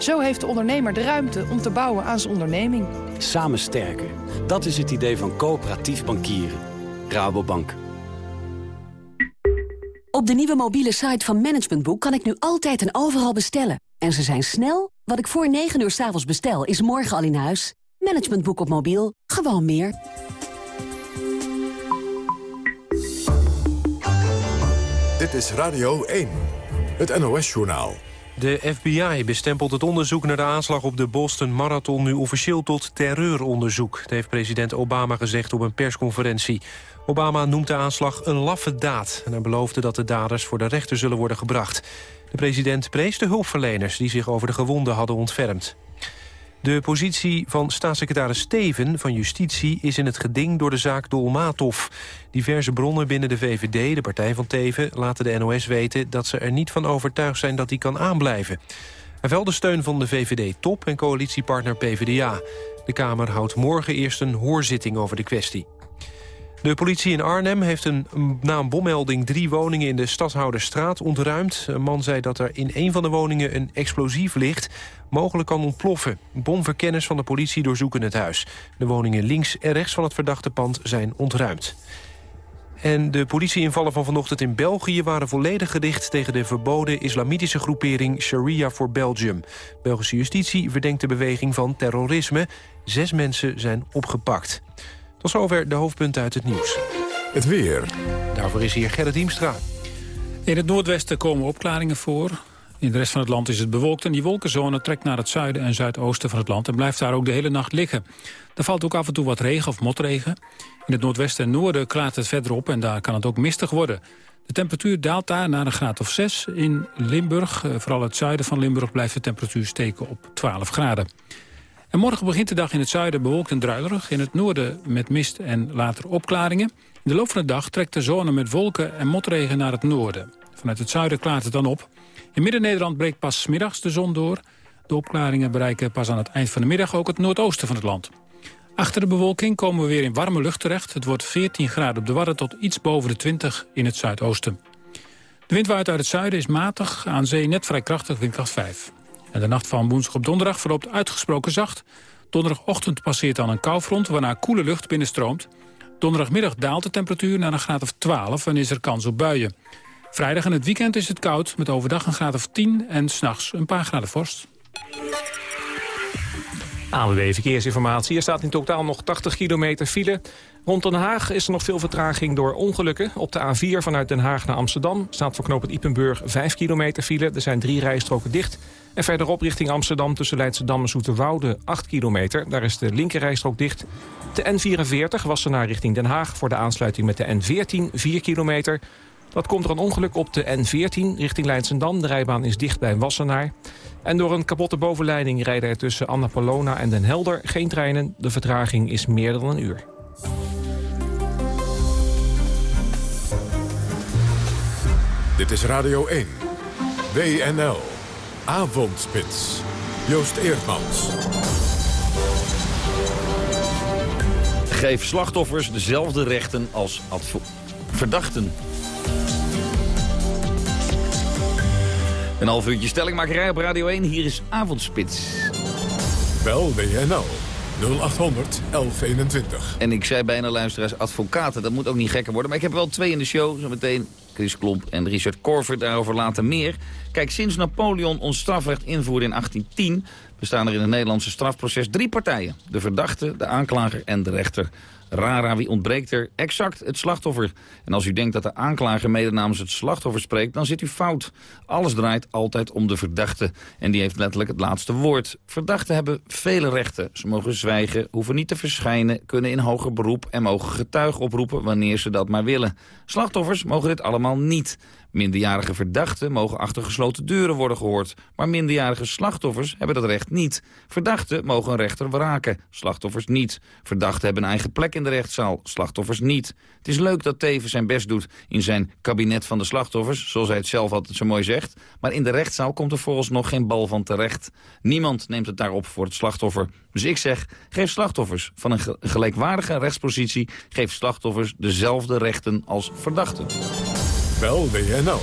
Zo heeft de ondernemer de ruimte om te bouwen aan zijn onderneming. Samen sterker. Dat is het idee van coöperatief bankieren. Rabobank. Op de nieuwe mobiele site van Management Boek kan ik nu altijd en overal bestellen. En ze zijn snel. Wat ik voor 9 uur s avonds bestel, is morgen al in huis. Management Boek op mobiel. Gewoon meer. Dit is Radio 1, het NOS-journaal. De FBI bestempelt het onderzoek naar de aanslag op de Boston Marathon... nu officieel tot terreuronderzoek. Dat heeft president Obama gezegd op een persconferentie. Obama noemt de aanslag een laffe daad... en hij beloofde dat de daders voor de rechter zullen worden gebracht. De president prees de hulpverleners die zich over de gewonden hadden ontfermd. De positie van staatssecretaris Steven van Justitie is in het geding door de zaak Dolmatov. Diverse bronnen binnen de VVD, de partij van Teven, laten de NOS weten dat ze er niet van overtuigd zijn dat hij kan aanblijven. Hij wel de steun van de VVD-top en coalitiepartner PvdA. De Kamer houdt morgen eerst een hoorzitting over de kwestie. De politie in Arnhem heeft een, na een bommelding drie woningen in de Stadhouderstraat ontruimd. Een man zei dat er in een van de woningen een explosief ligt, mogelijk kan ontploffen. Bomverkenners van de politie doorzoeken het huis. De woningen links en rechts van het verdachte pand zijn ontruimd. En de politieinvallen van vanochtend in België waren volledig gedicht tegen de verboden islamitische groepering Sharia for Belgium. Belgische justitie verdenkt de beweging van terrorisme. Zes mensen zijn opgepakt. Tot zover de hoofdpunten uit het nieuws. Het weer. Daarvoor is hier Gerrit Diemstra. In het noordwesten komen opklaringen voor. In de rest van het land is het bewolkt en die wolkenzone trekt naar het zuiden en zuidoosten van het land en blijft daar ook de hele nacht liggen. Er valt ook af en toe wat regen of motregen. In het noordwesten en noorden klaart het verder op en daar kan het ook mistig worden. De temperatuur daalt daar naar een graad of 6. In Limburg, eh, vooral het zuiden van Limburg, blijft de temperatuur steken op 12 graden. En morgen begint de dag in het zuiden bewolkt en druilerig. In het noorden met mist en later opklaringen. In de loop van de dag trekt de zone met wolken en motregen naar het noorden. Vanuit het zuiden klaart het dan op. In Midden-Nederland breekt pas middags de zon door. De opklaringen bereiken pas aan het eind van de middag ook het noordoosten van het land. Achter de bewolking komen we weer in warme lucht terecht. Het wordt 14 graden op de Wadden tot iets boven de 20 in het zuidoosten. De wind waait uit het zuiden is matig, aan zee net vrij krachtig, windkracht 5. En de nacht van woensdag op donderdag verloopt uitgesproken zacht. Donderdagochtend passeert dan een koufront waarna koele lucht binnenstroomt. Donderdagmiddag daalt de temperatuur naar een graad of 12 en is er kans op buien. Vrijdag en het weekend is het koud, met overdag een graad of 10 en s'nachts een paar graden vorst. ANWB Verkeersinformatie. Er staat in totaal nog 80 kilometer file. Rond Den Haag is er nog veel vertraging door ongelukken. Op de A4 vanuit Den Haag naar Amsterdam staat voor knooppunt Ipenburg 5 kilometer file. Er zijn drie rijstroken dicht. En verderop richting Amsterdam tussen Leidschendam en Zoeterwoude 8 kilometer. Daar is de linkerrijstrook dicht. De N44 was richting Den Haag voor de aansluiting met de N14 4 kilometer. Dat komt er een ongeluk op de N14 richting Leidsendam. De rijbaan is dicht bij Wassenaar. En door een kapotte bovenleiding rijden er tussen Annapolona en Den Helder geen treinen. De vertraging is meer dan een uur. Dit is Radio 1. WNL. Avondspits. Joost Eerdmans. Geef slachtoffers dezelfde rechten als verdachten. Een half uurtje stellingmakerij op Radio 1. Hier is Avondspits. Bel WNL 0800 1121. En ik zei bijna luisteraars advocaten. Dat moet ook niet gekker worden. Maar ik heb wel twee in de show. Zometeen Chris Klomp en Richard Korver. Daarover later meer. Kijk, sinds Napoleon ons strafrecht invoerde in 1810... bestaan er in het Nederlandse strafproces drie partijen. De verdachte, de aanklager en de rechter. Rara, wie ontbreekt er? Exact, het slachtoffer. En als u denkt dat de aanklager mede namens het slachtoffer spreekt... dan zit u fout. Alles draait altijd om de verdachte. En die heeft letterlijk het laatste woord. Verdachten hebben vele rechten. Ze mogen zwijgen, hoeven niet te verschijnen... kunnen in hoger beroep en mogen getuigen oproepen... wanneer ze dat maar willen. Slachtoffers mogen dit allemaal niet. Minderjarige verdachten mogen achter gesloten deuren worden gehoord. Maar minderjarige slachtoffers hebben dat recht niet. Verdachten mogen een rechter wraken, slachtoffers niet. Verdachten hebben een eigen plek in de rechtszaal, slachtoffers niet. Het is leuk dat Teven zijn best doet in zijn kabinet van de slachtoffers... zoals hij het zelf altijd zo mooi zegt. Maar in de rechtszaal komt er volgens nog geen bal van terecht. Niemand neemt het daarop voor het slachtoffer. Dus ik zeg, geef slachtoffers van een gelijkwaardige rechtspositie... geef slachtoffers dezelfde rechten als verdachten. Bel WNL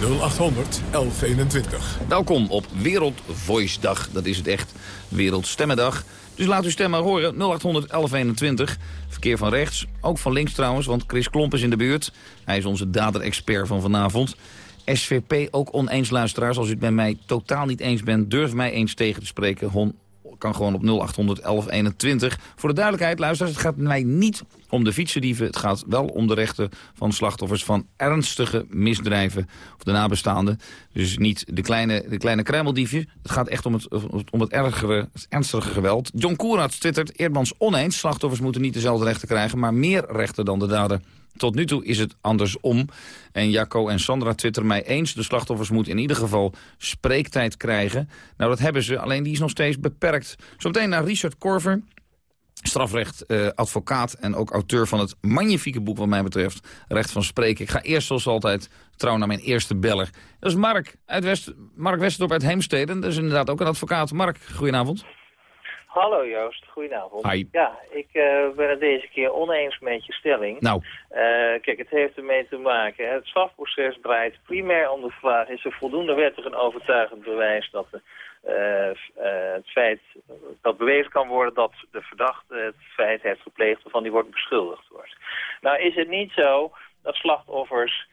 0800 1121. Welkom op Wereld Voice Dag. Dat is het echt Wereldstemmendag. Dus laat uw stem maar horen. 0800 1121. Verkeer van rechts, ook van links trouwens, want Chris Klomp is in de buurt. Hij is onze dader-expert van vanavond. SVP ook oneens luisteraars. Als u het bij mij totaal niet eens bent, durf mij eens tegen te spreken. Kan gewoon op 0800 1121. Voor de duidelijkheid, luisteraars, het gaat mij niet om de fietsendieven. Het gaat wel om de rechten van slachtoffers van ernstige misdrijven. Of de nabestaanden. Dus niet de kleine, de kleine kruimeldiefje. Het gaat echt om het, om het, ergere, het ernstige geweld. John Koerats twittert, Eerdmans oneens. Slachtoffers moeten niet dezelfde rechten krijgen, maar meer rechten dan de dader. Tot nu toe is het andersom. En Jacco en Sandra twitteren mij eens. De slachtoffers moeten in ieder geval spreektijd krijgen. Nou, dat hebben ze, alleen die is nog steeds beperkt. Zometeen naar Richard Korver. Strafrecht, eh, en ook auteur van het magnifieke boek wat mij betreft. Recht van spreken. Ik ga eerst zoals altijd trouw naar mijn eerste beller. Dat is Mark, uit West, Mark Westerdorp uit Heemstede. Dat is inderdaad ook een advocaat. Mark, goedenavond. Hallo Joost, goedenavond. Hi. Ja, ik uh, ben het deze keer oneens met je stelling. Nou. Uh, kijk, het heeft ermee te maken. Het strafproces draait primair om de vraag... is er voldoende wettig en overtuigend bewijs dat de, uh, het feit... dat bewezen kan worden dat de verdachte het feit heeft gepleegd... waarvan die wordt beschuldigd wordt. Nou is het niet zo dat slachtoffers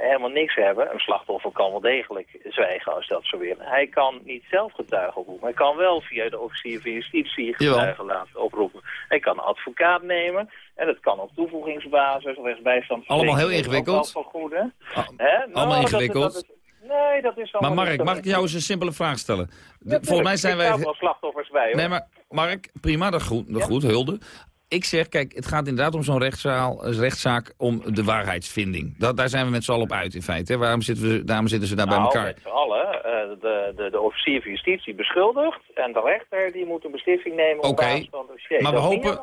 helemaal niks hebben. Een slachtoffer kan wel degelijk zwijgen als dat zo wil. Hij kan niet zelf getuigen oproepen. Hij kan wel via de officier van justitie getuigen laten oproepen. Hij kan een advocaat nemen. En dat kan op toevoegingsbasis, rechtsbijstand. Allemaal heel ingewikkeld. Vergoeden. Ah, nou, allemaal ingewikkeld. Dat, nee, dat is Maar Mark, mag ik jou eens een simpele vraag stellen? volgens mij zijn wij... Er wel slachtoffers bij, hoor. Nee, maar Mark, prima, dat goed, dat goed hulde ik zeg, kijk, het gaat inderdaad om zo'n rechtszaak om de waarheidsvinding. Dat, daar zijn we met z'n allen op uit in feite. Waarom zitten we, daarom zitten ze daar bij nou, elkaar. met z'n allen. Uh, de, de, de officier van justitie beschuldigt en de rechter die moet een beslissing nemen op basis van dossier. Maar, we hopen,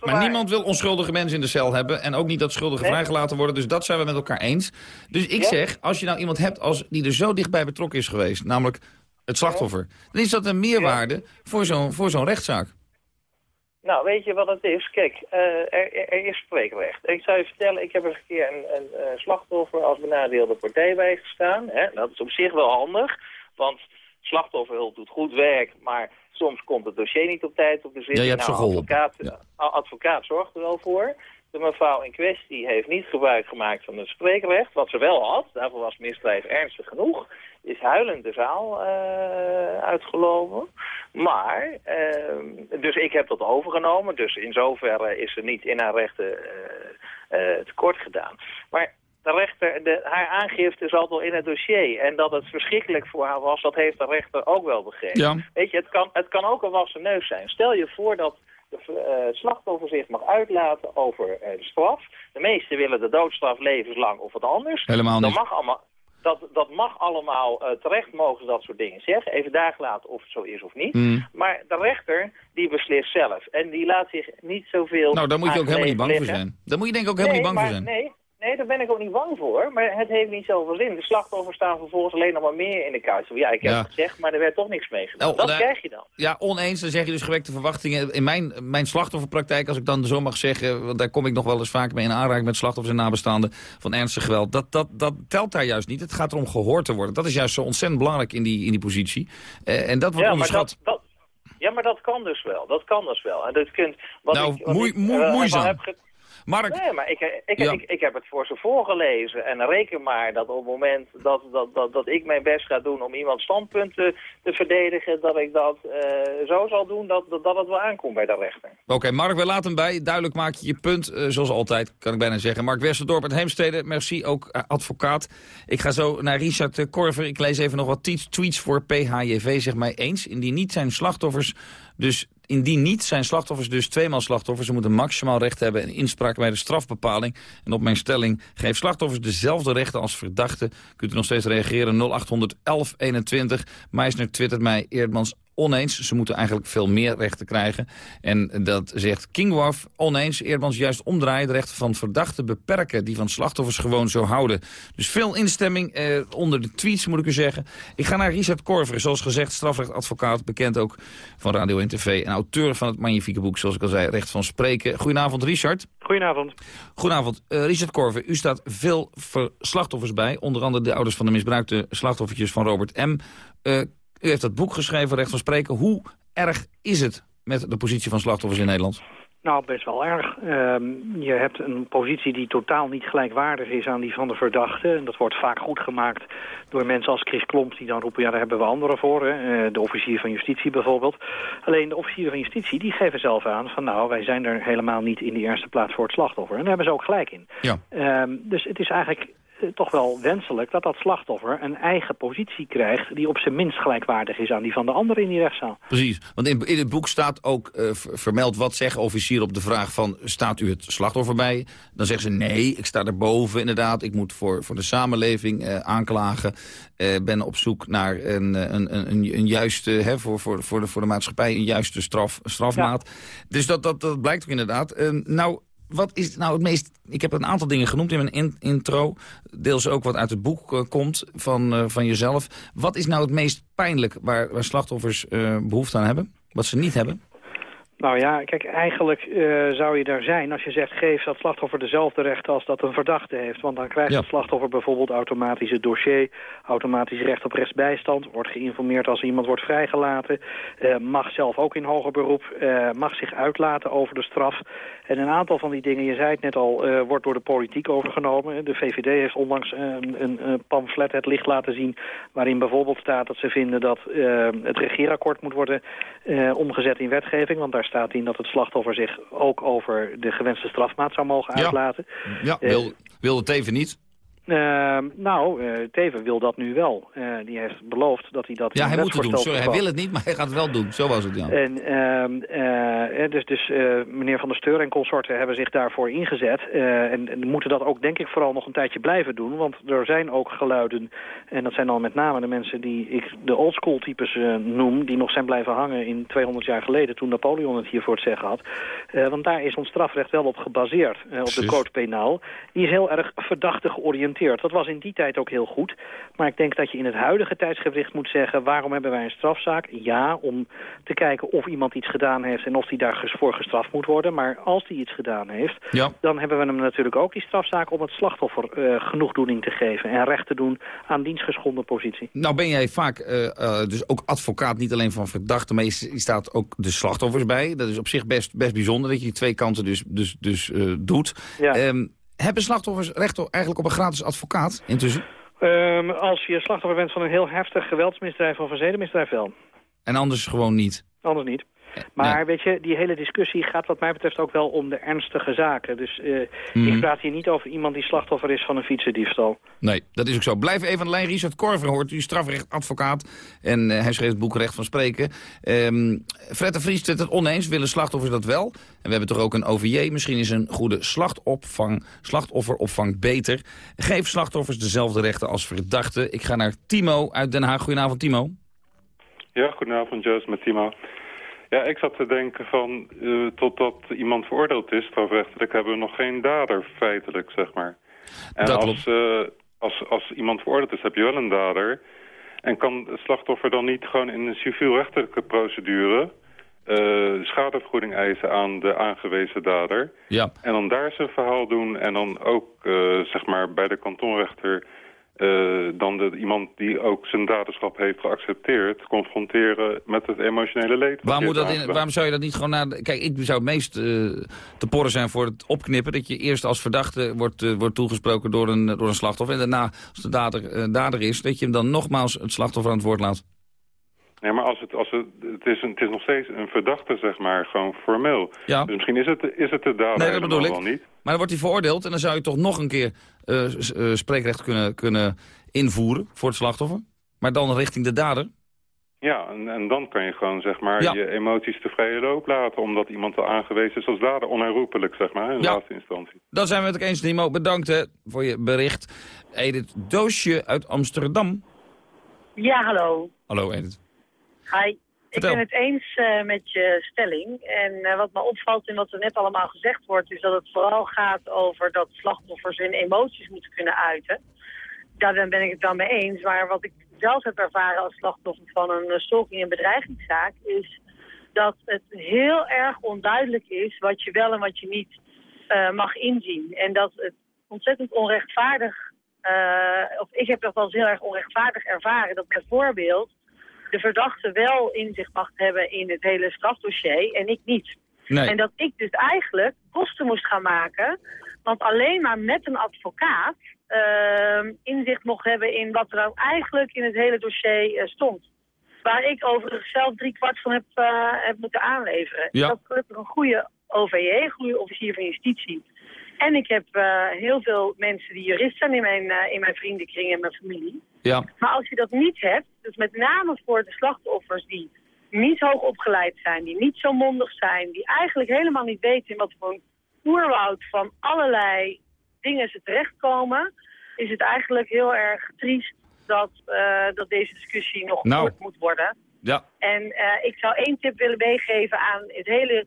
maar niemand wil onschuldige mensen in de cel hebben en ook niet dat schuldigen vrijgelaten worden. Dus dat zijn we met elkaar eens. Dus ik zeg, als je nou iemand hebt als, die er zo dichtbij betrokken is geweest, namelijk het slachtoffer, dan is dat een meerwaarde voor zo'n voor zo'n rechtszaak. Nou, weet je wat het is? Kijk, uh, er, er, is spreekrecht. Ik zou je vertellen, ik heb er een keer een, een, uh, slachtoffer als benadeelde partij bijgestaan. Hè? Dat is op zich wel handig, want slachtofferhulp doet goed werk, maar soms komt het dossier niet op tijd op de zin. Ja, je hebt nou, advocaat, ja. advocaat zorgt er wel voor. De mevrouw in kwestie heeft niet gebruik gemaakt van het spreekrecht, wat ze wel had. Daarvoor was misdrijf ernstig genoeg is huilend de zaal uh, uitgelopen. Maar, uh, dus ik heb dat overgenomen. Dus in zoverre is ze niet in haar rechten uh, tekort gedaan. Maar de rechter, de, haar aangifte zat al in het dossier. En dat het verschrikkelijk voor haar was, dat heeft de rechter ook wel begrepen. Ja. Weet je, het kan, het kan ook een wassen neus zijn. Stel je voor dat de uh, slachtoffer zich mag uitlaten over uh, de straf. De meesten willen de doodstraf levenslang of wat anders. Helemaal niet. Dat mag allemaal, dat, dat mag allemaal uh, terecht mogen dat soort dingen zeggen. Even daar laten of het zo is of niet. Mm. Maar de rechter die beslist zelf. En die laat zich niet zoveel Nou, daar moet je ook helemaal niet bang liggen. voor zijn. Daar moet je denk ik ook helemaal nee, niet bang maar, voor zijn. Nee, Nee, daar ben ik ook niet bang voor. Maar het heeft niet zoveel zin. De slachtoffers staan vervolgens alleen nog maar meer in de kuis. Ja, ik heb Ja. het gezegd, maar er werd toch niks mee gedaan. Oh, dat daar- krijg je dan. Ja, oneens. Dan zeg je dus gewekte verwachtingen. In mijn, mijn slachtofferpraktijk, als ik dan zo mag zeggen... want daar kom ik nog wel eens vaak mee in aanraking met slachtoffers en nabestaanden... van ernstig geweld. Dat, dat, dat telt daar juist niet. Het gaat erom gehoord te worden. Dat is juist zo ontzettend belangrijk in die, in die positie. Eh, en dat wordt Ja, maar onderschat. dat, dat, ja, maar dat kan dus wel. Dat kan dus wel. En dat kunt, wat Nou, ik, wat moei- ik, moe- eh, moeizaam. heb Mark. Nee, maar ik, ik, Ja. ik, ik heb het voor ze voorgelezen. En reken maar dat op het moment dat, dat, dat, dat ik mijn best ga doen om iemands standpunt te, te verdedigen, dat ik dat eh, zo zal doen dat, dat, dat het wel aankomt bij de rechter. Oké, Mark, we laten hem bij. Duidelijk maak je je punt, eh, zoals altijd, kan ik bijna zeggen. Mark Westerdorp uit Heemstede, merci, ook eh, advocaat. Ik ga zo naar Richard Korver. Ik lees even nog wat tweets- tweets voor PHJV, zeg mij eens. Indien niet zijn slachtoffers dus... Indien niet zijn slachtoffers dus tweemaal slachtoffers. Ze moeten maximaal recht hebben en inspraak bij de strafbepaling. En op mijn stelling, geef slachtoffers dezelfde rechten als verdachten. Kunt u nog steeds reageren 0800 1121. Meisner twittert mij Eerdmans oneens. Ze moeten eigenlijk veel meer rechten krijgen. En dat zegt Kingwaf oneens. Eerdmans juist omdraaien. De rechten van verdachten beperken. Die van slachtoffers gewoon zo houden. Dus veel instemming eh, onder de tweets moet ik u zeggen. Ik ga naar Richard Korver. Zoals gezegd strafrechtadvocaat. Bekend ook van Radio en TV. En auteur van het magnifieke boek zoals ik al zei. Recht van spreken. Goedenavond Richard. Goedenavond. Goedenavond. Eh, Richard Korver. U staat veel slachtoffers bij. Onder andere de ouders van de misbruikte slachtoffertjes van Robert M. Eh, u heeft dat boek geschreven, Recht van Spreken. Hoe erg is het met de positie van slachtoffers in Nederland? Nou, best wel erg. Ehm, je hebt een positie die totaal niet gelijkwaardig is aan die van de verdachte. En dat wordt vaak goed gemaakt door mensen als Chris Klomp... die dan roepen, ja, daar hebben we anderen voor. Hè. Eh, de officier van justitie bijvoorbeeld. Alleen de officieren van justitie die geven zelf aan van... nou, wij zijn er helemaal niet in de eerste plaats voor het slachtoffer. En daar hebben ze ook gelijk in. Ja. Ehm, dus het is eigenlijk toch wel wenselijk dat dat slachtoffer een eigen positie krijgt... die op zijn minst gelijkwaardig is aan die van de anderen in die rechtszaal. Precies, want in, in het boek staat ook eh, ver- vermeld... wat zeggen officieren op de vraag van... staat u het slachtoffer bij? Dan zeggen ze nee, ik sta erboven inderdaad. Ik moet voor, voor de samenleving eh, aanklagen. Eh, ben op zoek naar een, eh, een, een, een, juiste... Hè, voor, voor, voor, de, voor de maatschappij een juiste straf, strafmaat. Dus dat, dat, dat blijkt ook inderdaad. Eh, nou, wat is nou het meest... Ik heb een aantal dingen genoemd in mijn in- intro. Deels ook wat uit het boek eh, komt van, eh, van jezelf. Wat is nou het meest pijnlijk waar, waar slachtoffers eh, behoefte aan hebben? Wat ze niet hebben? Nou ja, kijk, eigenlijk eh, zou je daar zijn als je zegt... geef dat slachtoffer dezelfde rechten als dat een verdachte heeft. Want dan krijgt Ja. het slachtoffer bijvoorbeeld automatisch het dossier... automatisch recht op rechtsbijstand, wordt geïnformeerd als iemand wordt vrijgelaten... eh, mag zelf ook in hoger beroep, eh, mag zich uitlaten over de straf. En een aantal van die dingen, je zei het net al, wordt door de politiek overgenomen. De VVD heeft onlangs een, een, pamflet het licht laten zien... waarin bijvoorbeeld staat dat ze vinden dat het regeerakkoord moet worden omgezet in wetgeving. Want daar staat in dat het slachtoffer zich ook over de gewenste strafmaat zou mogen uitlaten. Ja, Eh, wil, wil het even niet. Eh, nou, eh, Teven wil dat nu wel. Eh, die heeft beloofd dat hij dat Ja, hij moet het doen. Sorry, hij wil het niet, maar hij gaat het wel doen. Zo was het, ja. En, ehm, eh, dus dus eh, meneer Van der Steur en consorten hebben zich daarvoor ingezet. eh, en, en moeten dat ook denk ik vooral nog een tijdje blijven doen. Want er zijn ook geluiden, en dat zijn dan met name de mensen die ik de oldschool types noem... die nog zijn blijven hangen in 200 jaar geleden toen Napoleon het hier voor het zeggen had. Eh, want daar is ons strafrecht wel op gebaseerd, op de code penaal. Die is heel erg verdachte georiënteerd. Dat was in die tijd ook heel goed. Maar ik denk dat je in het huidige tijdsgewricht moet zeggen... waarom hebben wij een strafzaak? Ja, om te kijken of iemand iets gedaan heeft... en of die daarvoor gestraft moet worden. Maar als die iets gedaan heeft... Ja. dan hebben we hem natuurlijk ook die strafzaak... om het slachtoffer eh, genoegdoening te geven... en recht te doen aan dienstgeschonden positie. Nou ben jij vaak eh, eh, dus ook advocaat, niet alleen van verdachten... maar je, staat ook de slachtoffers bij. Dat is op zich best, best bijzonder dat je die twee kanten dus, dus, dus doet. Ja. Ehm, hebben slachtoffers recht op, eigenlijk op een gratis advocaat intussen? Ehm, als je slachtoffer bent van een heel heftig geweldsmisdrijf of een zedenmisdrijf wel. En anders gewoon niet? Anders niet. Maar weet je, die hele discussie gaat wat mij betreft ook wel om de ernstige zaken. Dus eh, Mhm. ik praat hier niet over iemand die slachtoffer is van een fietsendiefstal. Nee, dat is ook zo. Blijf even aan de lijn. Richard Korver hoort u, strafrechtadvocaat. En eh, hij schreef het boek Recht van Spreken. Ehm Fred de Vries zit het oneens. Willen slachtoffers dat wel? En we hebben toch ook een OVJ. Misschien is een goede slachtopvang, slachtofferopvang beter. Geef slachtoffers dezelfde rechten als verdachten. Ik ga naar Timo uit Den Haag. Goedenavond, Timo. Ja, goedenavond Joost met Timo. Ja, ik zat te denken van, eh, totdat iemand veroordeeld is, strafrechtelijk, hebben we nog geen dader feitelijk, zeg maar. En Dat als, eh, als, als iemand veroordeeld is, heb je wel een dader. En kan het slachtoffer dan niet gewoon in een civielrechtelijke procedure... eh, schadevergoeding eisen aan de aangewezen dader... Ja. en dan daar zijn verhaal doen en dan ook zeg maar bij de kantonrechter... eh, dan de, iemand die ook zijn daderschap heeft geaccepteerd... confronteren met het emotionele leed. wat Waar hij moet dat in, waarom zou je dat niet gewoon naar... Kijk, ik zou het meest eh, te porren zijn voor het opknippen... dat je eerst als verdachte wordt, eh, wordt toegesproken door een, door een slachtoffer... en daarna, als de dader, dader is, dat je hem dan nogmaals het slachtoffer aan het woord laat. Nee, maar als het, als het, het, is een, het is nog steeds een verdachte, zeg maar, gewoon formeel. Ja. Dus misschien is het, is het de dader Nee, dat bedoel ik. wel niet. Maar dan wordt hij veroordeeld en dan zou je toch nog een keer eh, eh, spreekrecht kunnen, kunnen invoeren voor het slachtoffer. Maar dan richting de dader. Ja, en, en dan kan je gewoon, zeg maar, Ja. je emoties te vrije loop laten... omdat iemand al aangewezen is als dader, onherroepelijk, zeg maar, in Ja. laatste instantie. Dat zijn we het ook eens, Nimo. Bedankt hè, voor je bericht. Edith Doosje uit Amsterdam. Ja, hallo. Hallo Edith. Hi. Vertel. Ik ben het eens eh, met je stelling. En eh, wat me opvalt in wat er net allemaal gezegd wordt... is dat het vooral gaat over dat slachtoffers hun emoties moeten kunnen uiten. Daar ben ik het dan mee eens. Maar wat ik zelf heb ervaren als slachtoffer van een uh, stalking- en bedreigingszaak... is dat het heel erg onduidelijk is wat je wel en wat je niet uh, mag inzien. En dat het ontzettend onrechtvaardig... Of ik heb dat wel eens heel erg onrechtvaardig ervaren... dat bijvoorbeeld de verdachte wel inzicht mag hebben in het hele strafdossier en ik niet. Nee. En dat ik dus eigenlijk kosten moest gaan maken, want alleen maar met een advocaat uh, inzicht mocht hebben in wat er nou eigenlijk in het hele dossier uh, stond. Waar ik overigens zelf drie kwart van heb, uh, heb moeten aanleveren. Ja. Had gelukkig een goede OVJ, een goede officier van justitie. En ik heb uh, heel veel mensen die jurist zijn in mijn, uh, in mijn vriendenkring en mijn familie. Ja. Maar als je dat niet hebt, dus met name voor de slachtoffers die niet hoog opgeleid zijn, die niet zo mondig zijn, die eigenlijk helemaal niet weten in wat voor een oerwoud van allerlei dingen ze terechtkomen, is het eigenlijk heel erg triest dat, uh, dat deze discussie nog nou. moet worden. Ja. En uh, ik zou één tip willen meegeven aan het hele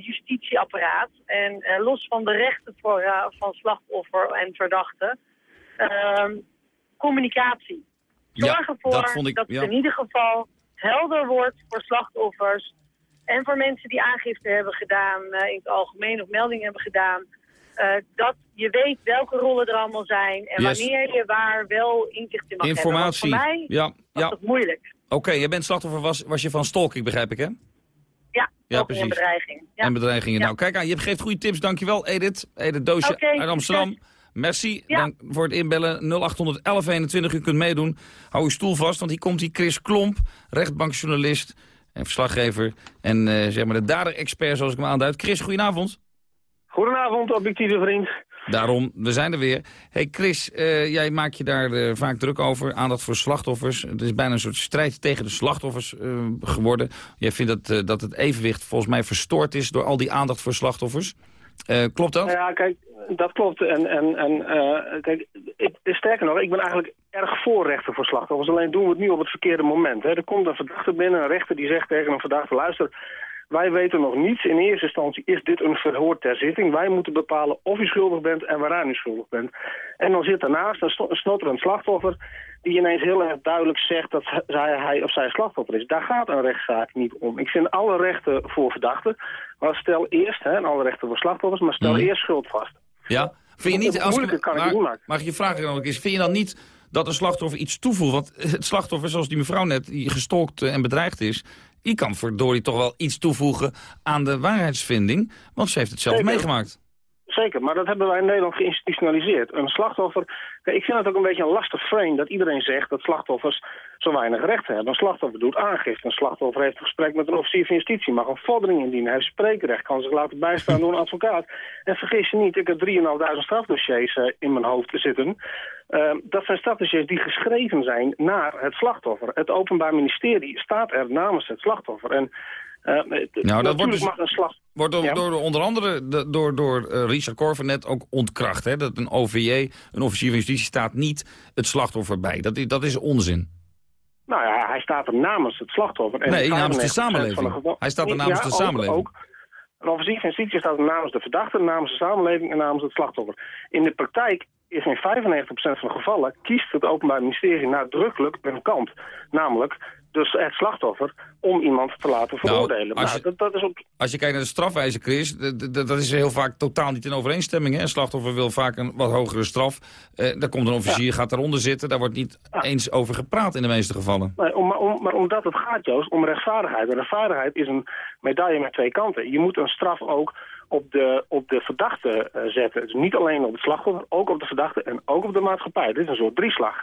justitieapparaat. En uh, los van de rechten voor, uh, van slachtoffer en verdachte. Uh, communicatie. Zorg Ja, ervoor dat het ja. in ieder geval helder wordt voor slachtoffers. En voor mensen die aangifte hebben gedaan, in het algemeen of melding hebben gedaan. uh, dat je weet welke rollen er allemaal zijn en Yes. wanneer je waar wel inzicht in mag Informatie. hebben. Want voor mij Ja, was ja. dat moeilijk. Oké, jij bent slachtoffer, was, was je van stalking, begrijp ik hè? Ja, precies. een bedreiging. Ja. En bedreigingen. Ja. Nou, kijk aan, je geeft goede tips. Dankjewel, Edith. Edith Doosje uit Amsterdam. succes. Merci Ja. dank voor het inbellen. 0800 1121, u kunt meedoen. Hou uw stoel vast, want hier komt die Chris Klomp, rechtbankjournalist en verslaggever. En eh, zeg maar de dader-expert, zoals ik hem aanduid. Chris, goedenavond. Goedenavond, objectieve vriend. Daarom, we zijn er weer. Hey Chris, eh, jij maakt je daar eh, vaak druk over. Aandacht voor slachtoffers. Het is bijna een soort strijd tegen de slachtoffers eh, geworden. Jij vindt dat, dat het evenwicht volgens mij verstoord is... door al die aandacht voor slachtoffers. Klopt dat? Ja, kijk, dat klopt. En, en, en kijk, ik, sterker nog, ik ben eigenlijk erg voor rechten voor slachtoffers. Alleen doen we het nu op het verkeerde moment. Hè. Er komt een verdachte binnen, een rechter die zegt tegen een verdachte... luister, wij weten nog niets. In eerste instantie is dit een verhoor ter zitting. Wij moeten bepalen of u schuldig bent en waaraan u schuldig bent. En dan zit daarnaast een, snotterend slachtoffer... die ineens heel erg duidelijk zegt dat hij, hij of zij slachtoffer is. Daar gaat een rechtszaak niet om. Ik vind alle rechten voor verdachten... maar stel eerst, hè, en alle rechten voor slachtoffers... maar stel Mhm. eerst schuld vast. Ja? Vind je niet, als, moeilijke kan ik maar- niet maken. Mag ik je vragen dan ook eens, vind je dan niet dat een slachtoffer iets toevoegt? Want het slachtoffer, zoals die mevrouw net, die gestolkt eh, en bedreigd is... die kan verdorie toch wel iets toevoegen aan de waarheidsvinding. Want ze heeft het zelf Zeker. meegemaakt. Zeker, maar dat hebben wij in Nederland geïnstitutionaliseerd. Een slachtoffer... Ik vind het ook een beetje een lastig frame dat iedereen zegt dat slachtoffers zo weinig rechten hebben. Een slachtoffer doet aangifte. Een slachtoffer heeft een gesprek met een officier van justitie. Mag een vordering indienen. Heeft spreekrecht. Kan zich laten bijstaan door een advocaat. En vergis je niet, ik heb 3.500 strafdossiers eh, in mijn hoofd zitten. Uh, dat zijn strafdossiers die geschreven zijn naar het slachtoffer. Het Openbaar Ministerie staat er namens het slachtoffer. En Nou, dat wordt dus- mag een slachtoffer... Wordt door, Ja. door, onder andere de- door, door eh, Richard Corver net ook ontkracht. Hè? Dat een OVJ, een officier van justitie, staat niet het slachtoffer bij. Dat is, dat is onzin. Nou ja, hij staat er namens het slachtoffer. En Nee, 95% namens de samenleving. Hij staat er namens de samenleving. Ook, Een offensief van justitie staat namens de verdachte, namens de samenleving en namens het slachtoffer. In de praktijk is in 95% van de gevallen kiest het Openbaar Ministerie nadrukkelijk een kant. Namelijk dus het slachtoffer om iemand te laten veroordelen. als Nou, je- dat, dat is ook Als je kijkt naar de strafwijze, Chris, dat is heel vaak totaal niet in overeenstemming. Hè? Een slachtoffer wil vaak een wat hogere straf. Eh, daar komt een officier, gaat daaronder zitten. Daar wordt niet eens over gepraat in de meeste gevallen. Nee, om, maar, om, maar omdat het gaat, Joost, om rechtvaardigheid. En rechtvaardigheid is een medaille met twee kanten. Je moet een straf ook op de, op de verdachte eh, zetten. Dus niet alleen op het slachtoffer, ook op de verdachte en ook op de maatschappij. Dit is een soort drieslag.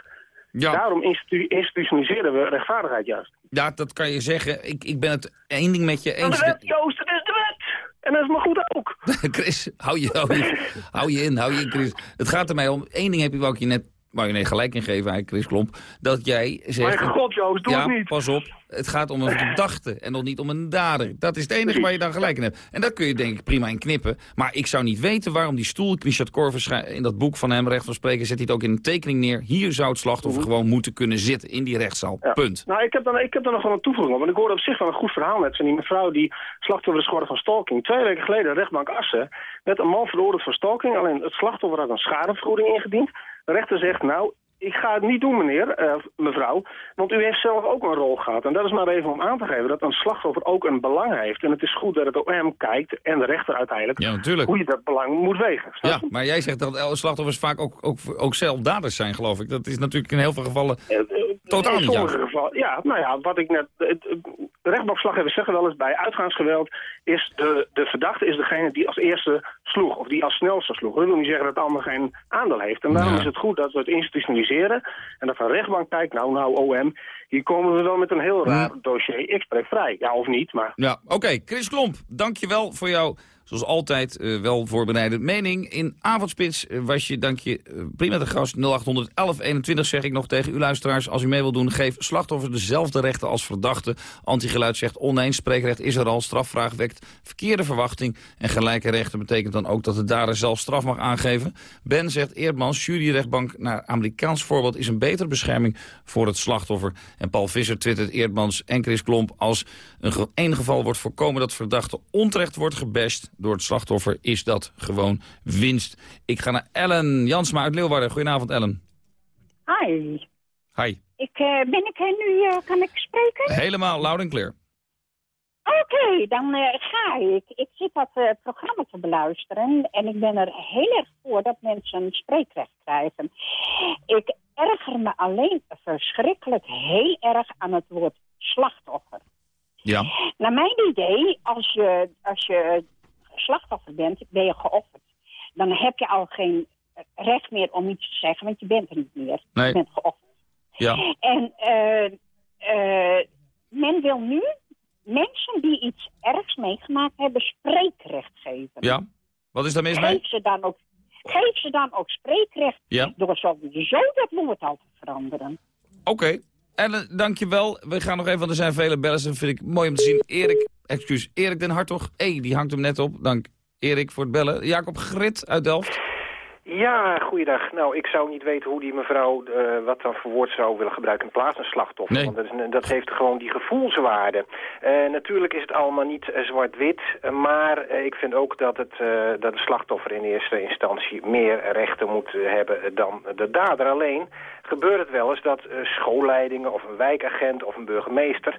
Daarom institu- institutionaliseren we rechtvaardigheid juist. Ja, dat kan je zeggen. Ik, ik ben het één ding met je En eens. de wet, Joost, het is de wet! En dat is maar goed ook. Chris, hou je, hou, je, hou je in, hou je in, Chris. Het gaat er mij om, één ding heb je, ik je net wou je nee, gelijk in geven, eigenlijk, Chris Klomp. Dat jij zegt... Mijn god, Joost, doe ja, het niet. pas op. Het gaat om een verdachte en nog niet om een dader. Dat is het enige waar je dan gelijk in hebt. En dat kun je denk ik prima in knippen. Maar ik zou niet weten waarom die stoel... Richard schij- in dat boek van hem, Recht van Spreken... zet hij het ook in een tekening neer. Hier zou het slachtoffer gewoon moeten kunnen zitten in die rechtszaal. Ja. Punt. Nou, ik heb, dan, ik heb daar nog wel een toevoeging. Want ik hoorde op zich wel een goed verhaal net van die mevrouw die slachtoffer is geworden van stalking. Twee weken geleden, rechtbank Assen, werd een man veroordeeld voor stalking. Alleen het slachtoffer had een schadevergoeding ingediend. De rechter zegt, nou, ik ga het niet doen, meneer, eh, mevrouw, want u heeft zelf ook een rol gehad. En dat is maar even om aan te geven dat een slachtoffer ook een belang heeft. En het is goed dat het OM kijkt, en de rechter uiteindelijk, Ja, natuurlijk. hoe je dat belang moet wegen. Ja, maar jij zegt dat slachtoffers vaak ook, ook, ook zelf daders zijn, geloof ik. Dat is natuurlijk in heel veel gevallen totaal in niet sommige juist. gevallen, ja, nou ja, wat ik net... De rechtbankslaggevers zeggen wel eens bij uitgaansgeweld... is de, de verdachte is degene die als eerste sloeg, of die als snelste sloeg. Dat wil niet zeggen dat de ander geen aandeel heeft. En daarom Ja. is het goed dat we het institutionaliseren... en dat de rechtbank kijkt, nou, nou, OM... hier komen we wel met een heel raar dossier. Ik spreek vrij. Ja, of niet, maar... Ja, oké. Chris Klomp, dankjewel voor jouw, zoals altijd, eh, wel voorbereide mening. In Avondspits eh, was je, dank je, eh, prima de gast. 0800 1121 zeg ik nog tegen uw luisteraars. Als u mee wilt doen, geef slachtoffers dezelfde rechten als verdachten. Antigeluid zegt oneens, spreekrecht is er al. Strafvraag wekt verkeerde verwachting. En gelijke rechten betekent dan ook dat de dader zelf straf mag aangeven. Ben zegt Eerdmans, juryrechtbank naar Amerikaans voorbeeld... is een betere bescherming voor het slachtoffer. En Paul Visser twittert Eerdmans en Chris Klomp... als een één geval wordt voorkomen dat verdachte onterecht wordt gebest... door het slachtoffer, is dat gewoon winst. Ik ga naar Ellen Jansma uit Leeuwarden. Goedenavond, Ellen. Hi. Hi. Ik, eh, ben ik er nu, eh, kan ik spreken? Helemaal loud en clear. Oké, dan eh, ga ik. Ik zit dat eh, programma te beluisteren en ik ben er heel erg voor dat mensen een spreekrecht krijgen. Ik erger me alleen verschrikkelijk heel erg aan het woord slachtoffer. Ja. Naar mijn idee, als je, als je slachtoffer bent, ben je geofferd. Dan heb je al geen recht meer om iets te zeggen, want je bent er niet meer. Nee. Je bent geofferd. Ja. En eh, eh, men wil nu mensen die iets ergs meegemaakt hebben spreekrecht geven. Ja. Wat is daar mis mee? Geef ze dan ook, geef ze dan ook spreekrecht Ja. door sowieso dat woord al te veranderen. Oké. Ellen, dankjewel. We gaan nog even, want er zijn vele bellen. Dat vind ik mooi om te zien. Erik, excuus, Erik den Hartog. Hé, die hangt hem net op. Dank Erik voor het bellen. Jacob Grit uit Delft. Ja, goeiedag. Nou, ik zou niet weten hoe die mevrouw eh, wat dan voor woord zou willen gebruiken in plaats van slachtoffer. Nee. Want dat, is, dat heeft gewoon die gevoelswaarde. Eh, natuurlijk is het allemaal niet eh, zwart-wit, maar ik vind ook dat, het, dat de slachtoffer in eerste instantie meer rechten moet hebben dan de dader. Alleen gebeurt het wel eens dat schoolleidingen of een wijkagent of een burgemeester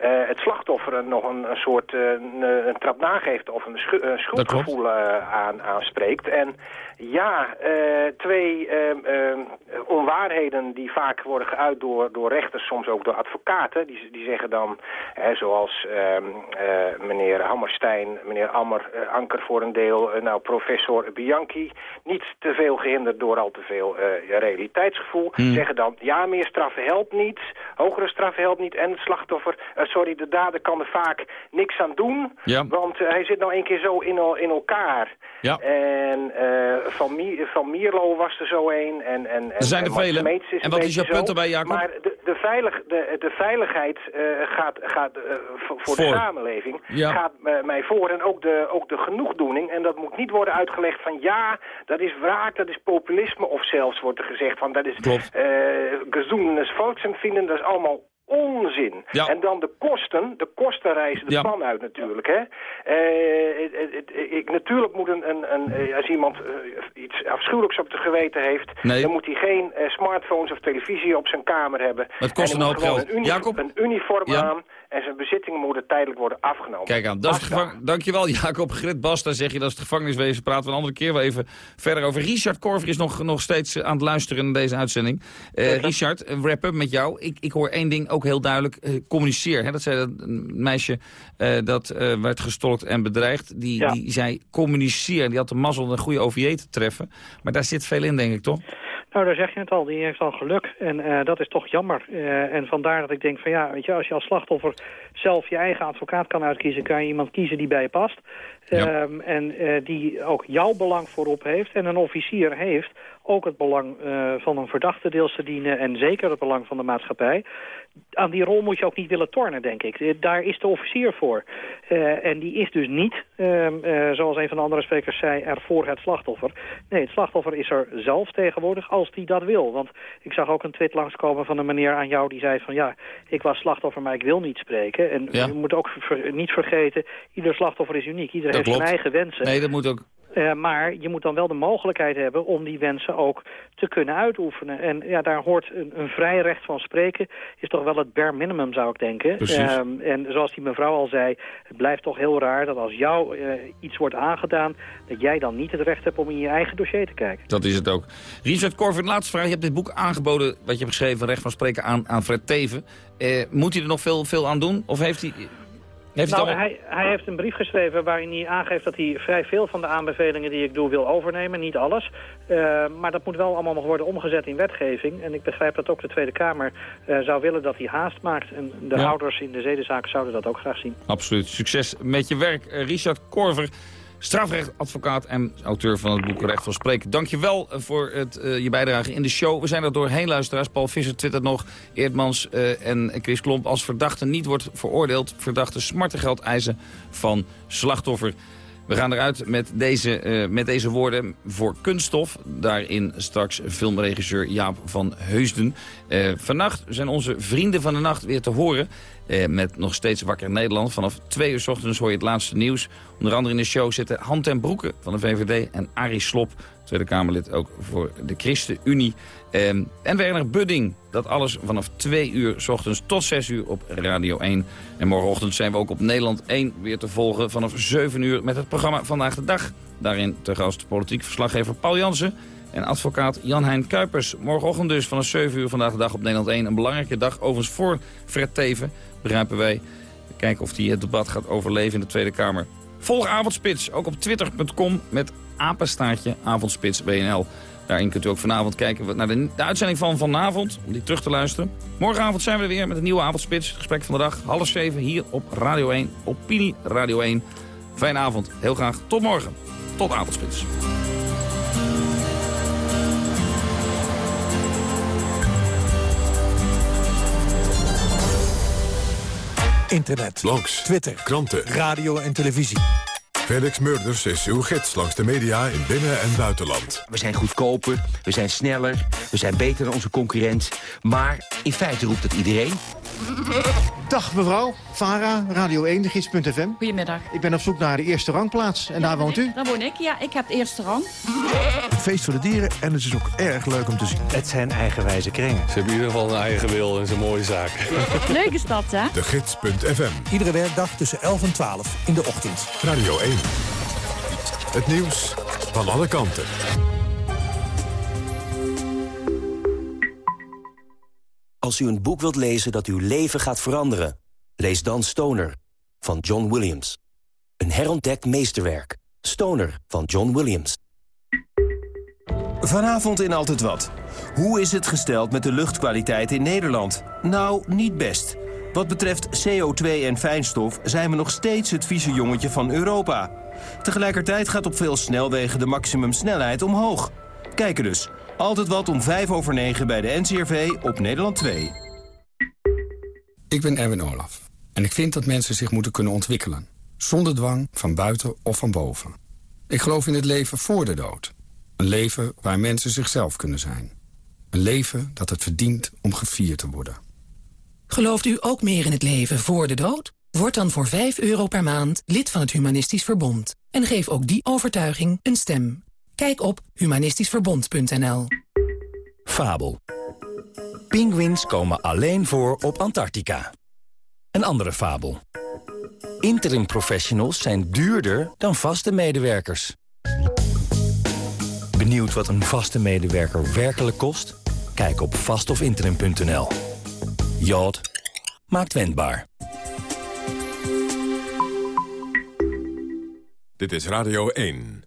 het slachtoffer nog een, een soort een, een trap nageeft of een, schu- een schuldgevoel aan, aanspreekt. En ja, eh, twee ehm, ehm, onwaarheden die vaak worden geuit door, door rechters, soms ook door advocaten. Die, die zeggen dan, hè, zoals ehm, eh, meneer Hammerstein, meneer Ammer, eh, Anker voor een deel, nou professor Bianchi, niet te veel gehinderd door al te veel realiteitsgevoel. Zeggen dan, ja, meer straffen helpt niet, hogere straffen helpt niet en het slachtoffer, sorry, de dader kan er vaak niks aan doen, Ja. want hij zit nou een keer zo in, in elkaar. Ja. En eh, van, Mi- van Mierlo was er zo een. En, en, Er zijn en er vele. En wat is jouw punt erbij, Jacob? Maar de, de, veilig, de, de veiligheid eh, gaat, gaat eh, voor, voor de samenleving Ja. gaat eh, mij voor. En ook de, ook de genoegdoening. En dat moet niet worden uitgelegd van ja, dat is wraak, dat is populisme. Of zelfs wordt er gezegd van dat is gezoenes volksempvinden. Dat is allemaal onzin. Ja. En dan de kosten, de kosten reizen de Ja. pan uit natuurlijk. Hè. Eh, ik, natuurlijk moet een, een, een, eh, als iemand eh, iets afschuwelijks op de geweten heeft... Nee. dan moet hij geen smartphones of televisie op zijn kamer hebben. Het kost En een hoop geld. Een, uni- Jacob? een uniform Ja. aan en zijn bezittingen moeten tijdelijk worden afgenomen. Kijk aan, dat is het dankjewel Jacob Grit Bas. Dan zeg je dat is het gevangeniswezen. Praten we een andere keer wel even verder over. Richard Korver is nog, nog steeds aan het luisteren naar deze uitzending. Eh, Richard, een wrap-up met jou. Ik, ik hoor één ding ook heel duidelijk. eh, communiceer. Hè? Dat zei dat een meisje eh, dat eh, werd gestolkt en bedreigd. Die, Ja. die zei communiceer. Die had de mazzel om een goede OVJ te treffen. Maar daar zit veel in, denk ik, toch? Nou, daar zeg je het al. Die heeft al geluk. En dat is toch jammer. En vandaar dat ik denk van ja, weet je, als je als slachtoffer zelf je eigen advocaat kan uitkiezen, kan je iemand kiezen die bij je past. Ehm, en die ook jouw belang voorop heeft. En een officier heeft ook het belang eh, van een verdachte deels te dienen en zeker het belang van de maatschappij. Aan die rol moet je ook niet willen tornen, denk ik. Eh, Daar is de officier voor. Eh, en die is dus niet, ehm, eh, zoals een van de andere sprekers zei, er voor het slachtoffer. Nee, het slachtoffer is er zelf tegenwoordig als die dat wil. Want ik zag ook een tweet langskomen van een meneer aan jou die zei van... ja, ik was slachtoffer, maar ik wil niet spreken. En Ja. je moet ook ver- niet vergeten, ieder slachtoffer is uniek. Ieder Dat heeft zijn eigen wensen. Nee, dat moet ook. Eh, maar je moet dan wel de mogelijkheid hebben om die wensen ook te kunnen uitoefenen. En ja, daar hoort een, een vrij recht van spreken, is toch wel het bare minimum zou ik denken. Ehm, en zoals die mevrouw al zei, het blijft toch heel raar dat als jou eh, iets wordt aangedaan, dat jij dan niet het recht hebt om in je eigen dossier te kijken. Dat is het ook. Richard Korver, laatste vraag. Je hebt dit boek aangeboden, wat je hebt geschreven, Recht van Spreken, aan, aan Fred Teven. Eh, moet hij er nog veel, veel aan doen? Of heeft hij... Heeft Nou, al... hij, hij heeft een brief geschreven waarin hij aangeeft dat hij vrij veel van de aanbevelingen die ik doe wil overnemen. Niet alles. Eh, maar dat moet wel allemaal nog worden omgezet in wetgeving. En ik begrijp dat ook de Tweede Kamer eh, zou willen dat hij haast maakt. En de Ja. ouders in de zedenzaken zouden dat ook graag zien. Absoluut. Succes met je werk. Eh, Richard Korver, strafrechtadvocaat en auteur van het boek Recht van Spreken. Dankjewel eh, voor het, eh, je bijdrage in de show. We zijn er doorheen, luisteraars. Paul Visser twittert nog. Eerdmans eh, en Chris Klomp. Als verdachte niet wordt veroordeeld, verdachte smartengeld eisen van slachtoffer. We gaan eruit met deze, eh, met deze woorden voor kunststof. Daarin straks filmregisseur Jaap van Heusden. Eh, vannacht zijn onze vrienden van de nacht weer te horen. Eh, met nog steeds Wakker Nederland. Vanaf twee uur 's ochtends hoor je het laatste nieuws. Onder andere in de show zitten Han ten Broeke van de VVD... en Arie Slop, Tweede Kamerlid ook voor de ChristenUnie. Eh, en Werner Budding. Dat alles vanaf twee uur 's ochtends tot zes uur op Radio 1. En morgenochtend zijn we ook op Nederland 1 weer te volgen... vanaf 7 uur met het programma Vandaag de Dag. Daarin te gast politiek verslaggever Paul Jansen... En advocaat Jan-Hein Kuipers. Morgenochtend dus vanaf 7 uur vandaag de dag op Nederland 1. Een belangrijke dag overigens voor Fred Teven, begrijpen wij. Kijken of hij het debat gaat overleven in de Tweede Kamer. Volg Avondspits, ook op twitter.com met apenstaartje Avondspits BNL. Daarin kunt u ook vanavond kijken naar de, de uitzending van vanavond, om die terug te luisteren. Morgenavond zijn we er weer met een nieuwe Avondspits. Het gesprek van de dag, half zeven hier op Radio 1, Opinie Radio 1. Fijne avond, heel graag tot morgen. Tot Avondspits. Internet, blogs, Twitter, kranten, radio en televisie. Felix Murders is uw gids langs de media in binnen- en buitenland. We zijn goedkoper, we zijn sneller, we zijn beter dan onze concurrent. Maar in feite roept het iedereen. Dag mevrouw, Vara, Radio 1, de gids.fm. Goedemiddag. Ik ben op zoek naar de eerste rangplaats en daar woont u? Daar woon ik, ja. Ik heb de eerste rang. Een feest voor de dieren en het is ook erg leuk om te zien. Het zijn eigenwijze kringen. Ze hebben in ieder geval een eigen wil en zijn mooie zaak. Leuk is dat, hè? De Gids.fm. Iedere werkdag tussen 11 en 12 in de ochtend. Radio 1. Het nieuws van alle kanten. Als u een boek wilt lezen dat uw leven gaat veranderen... lees dan Stoner van John Williams. Een herontdekt meesterwerk. Stoner van John Williams. Vanavond in Altijd Wat. Hoe is het gesteld met de luchtkwaliteit in Nederland? Nou, niet best. Wat betreft CO2 en fijnstof zijn we nog steeds het vieze jongetje van Europa. Tegelijkertijd gaat op veel snelwegen de maximumsnelheid omhoog. Kijken dus. Altijd wat om 5 over 9 bij de NCRV op Nederland 2. Ik ben Erwin Olaf. En ik vind dat mensen zich moeten kunnen ontwikkelen. Zonder dwang, van buiten of van boven. Ik geloof in het leven voor de dood. Een leven waar mensen zichzelf kunnen zijn. Een leven dat het verdient om gevierd te worden. Gelooft u ook meer in het leven voor de dood? Word dan voor 5 euro per maand lid van het Humanistisch Verbond. En geef ook die overtuiging een stem. Kijk op humanistischverbond.nl Fabel. Pinguïns komen alleen voor op Antarctica. Een andere fabel. Interim professionals zijn duurder dan vaste medewerkers. Benieuwd wat een vaste medewerker werkelijk kost? Kijk op vastofinterim.nl. Jod maakt wendbaar. Dit is Radio 1.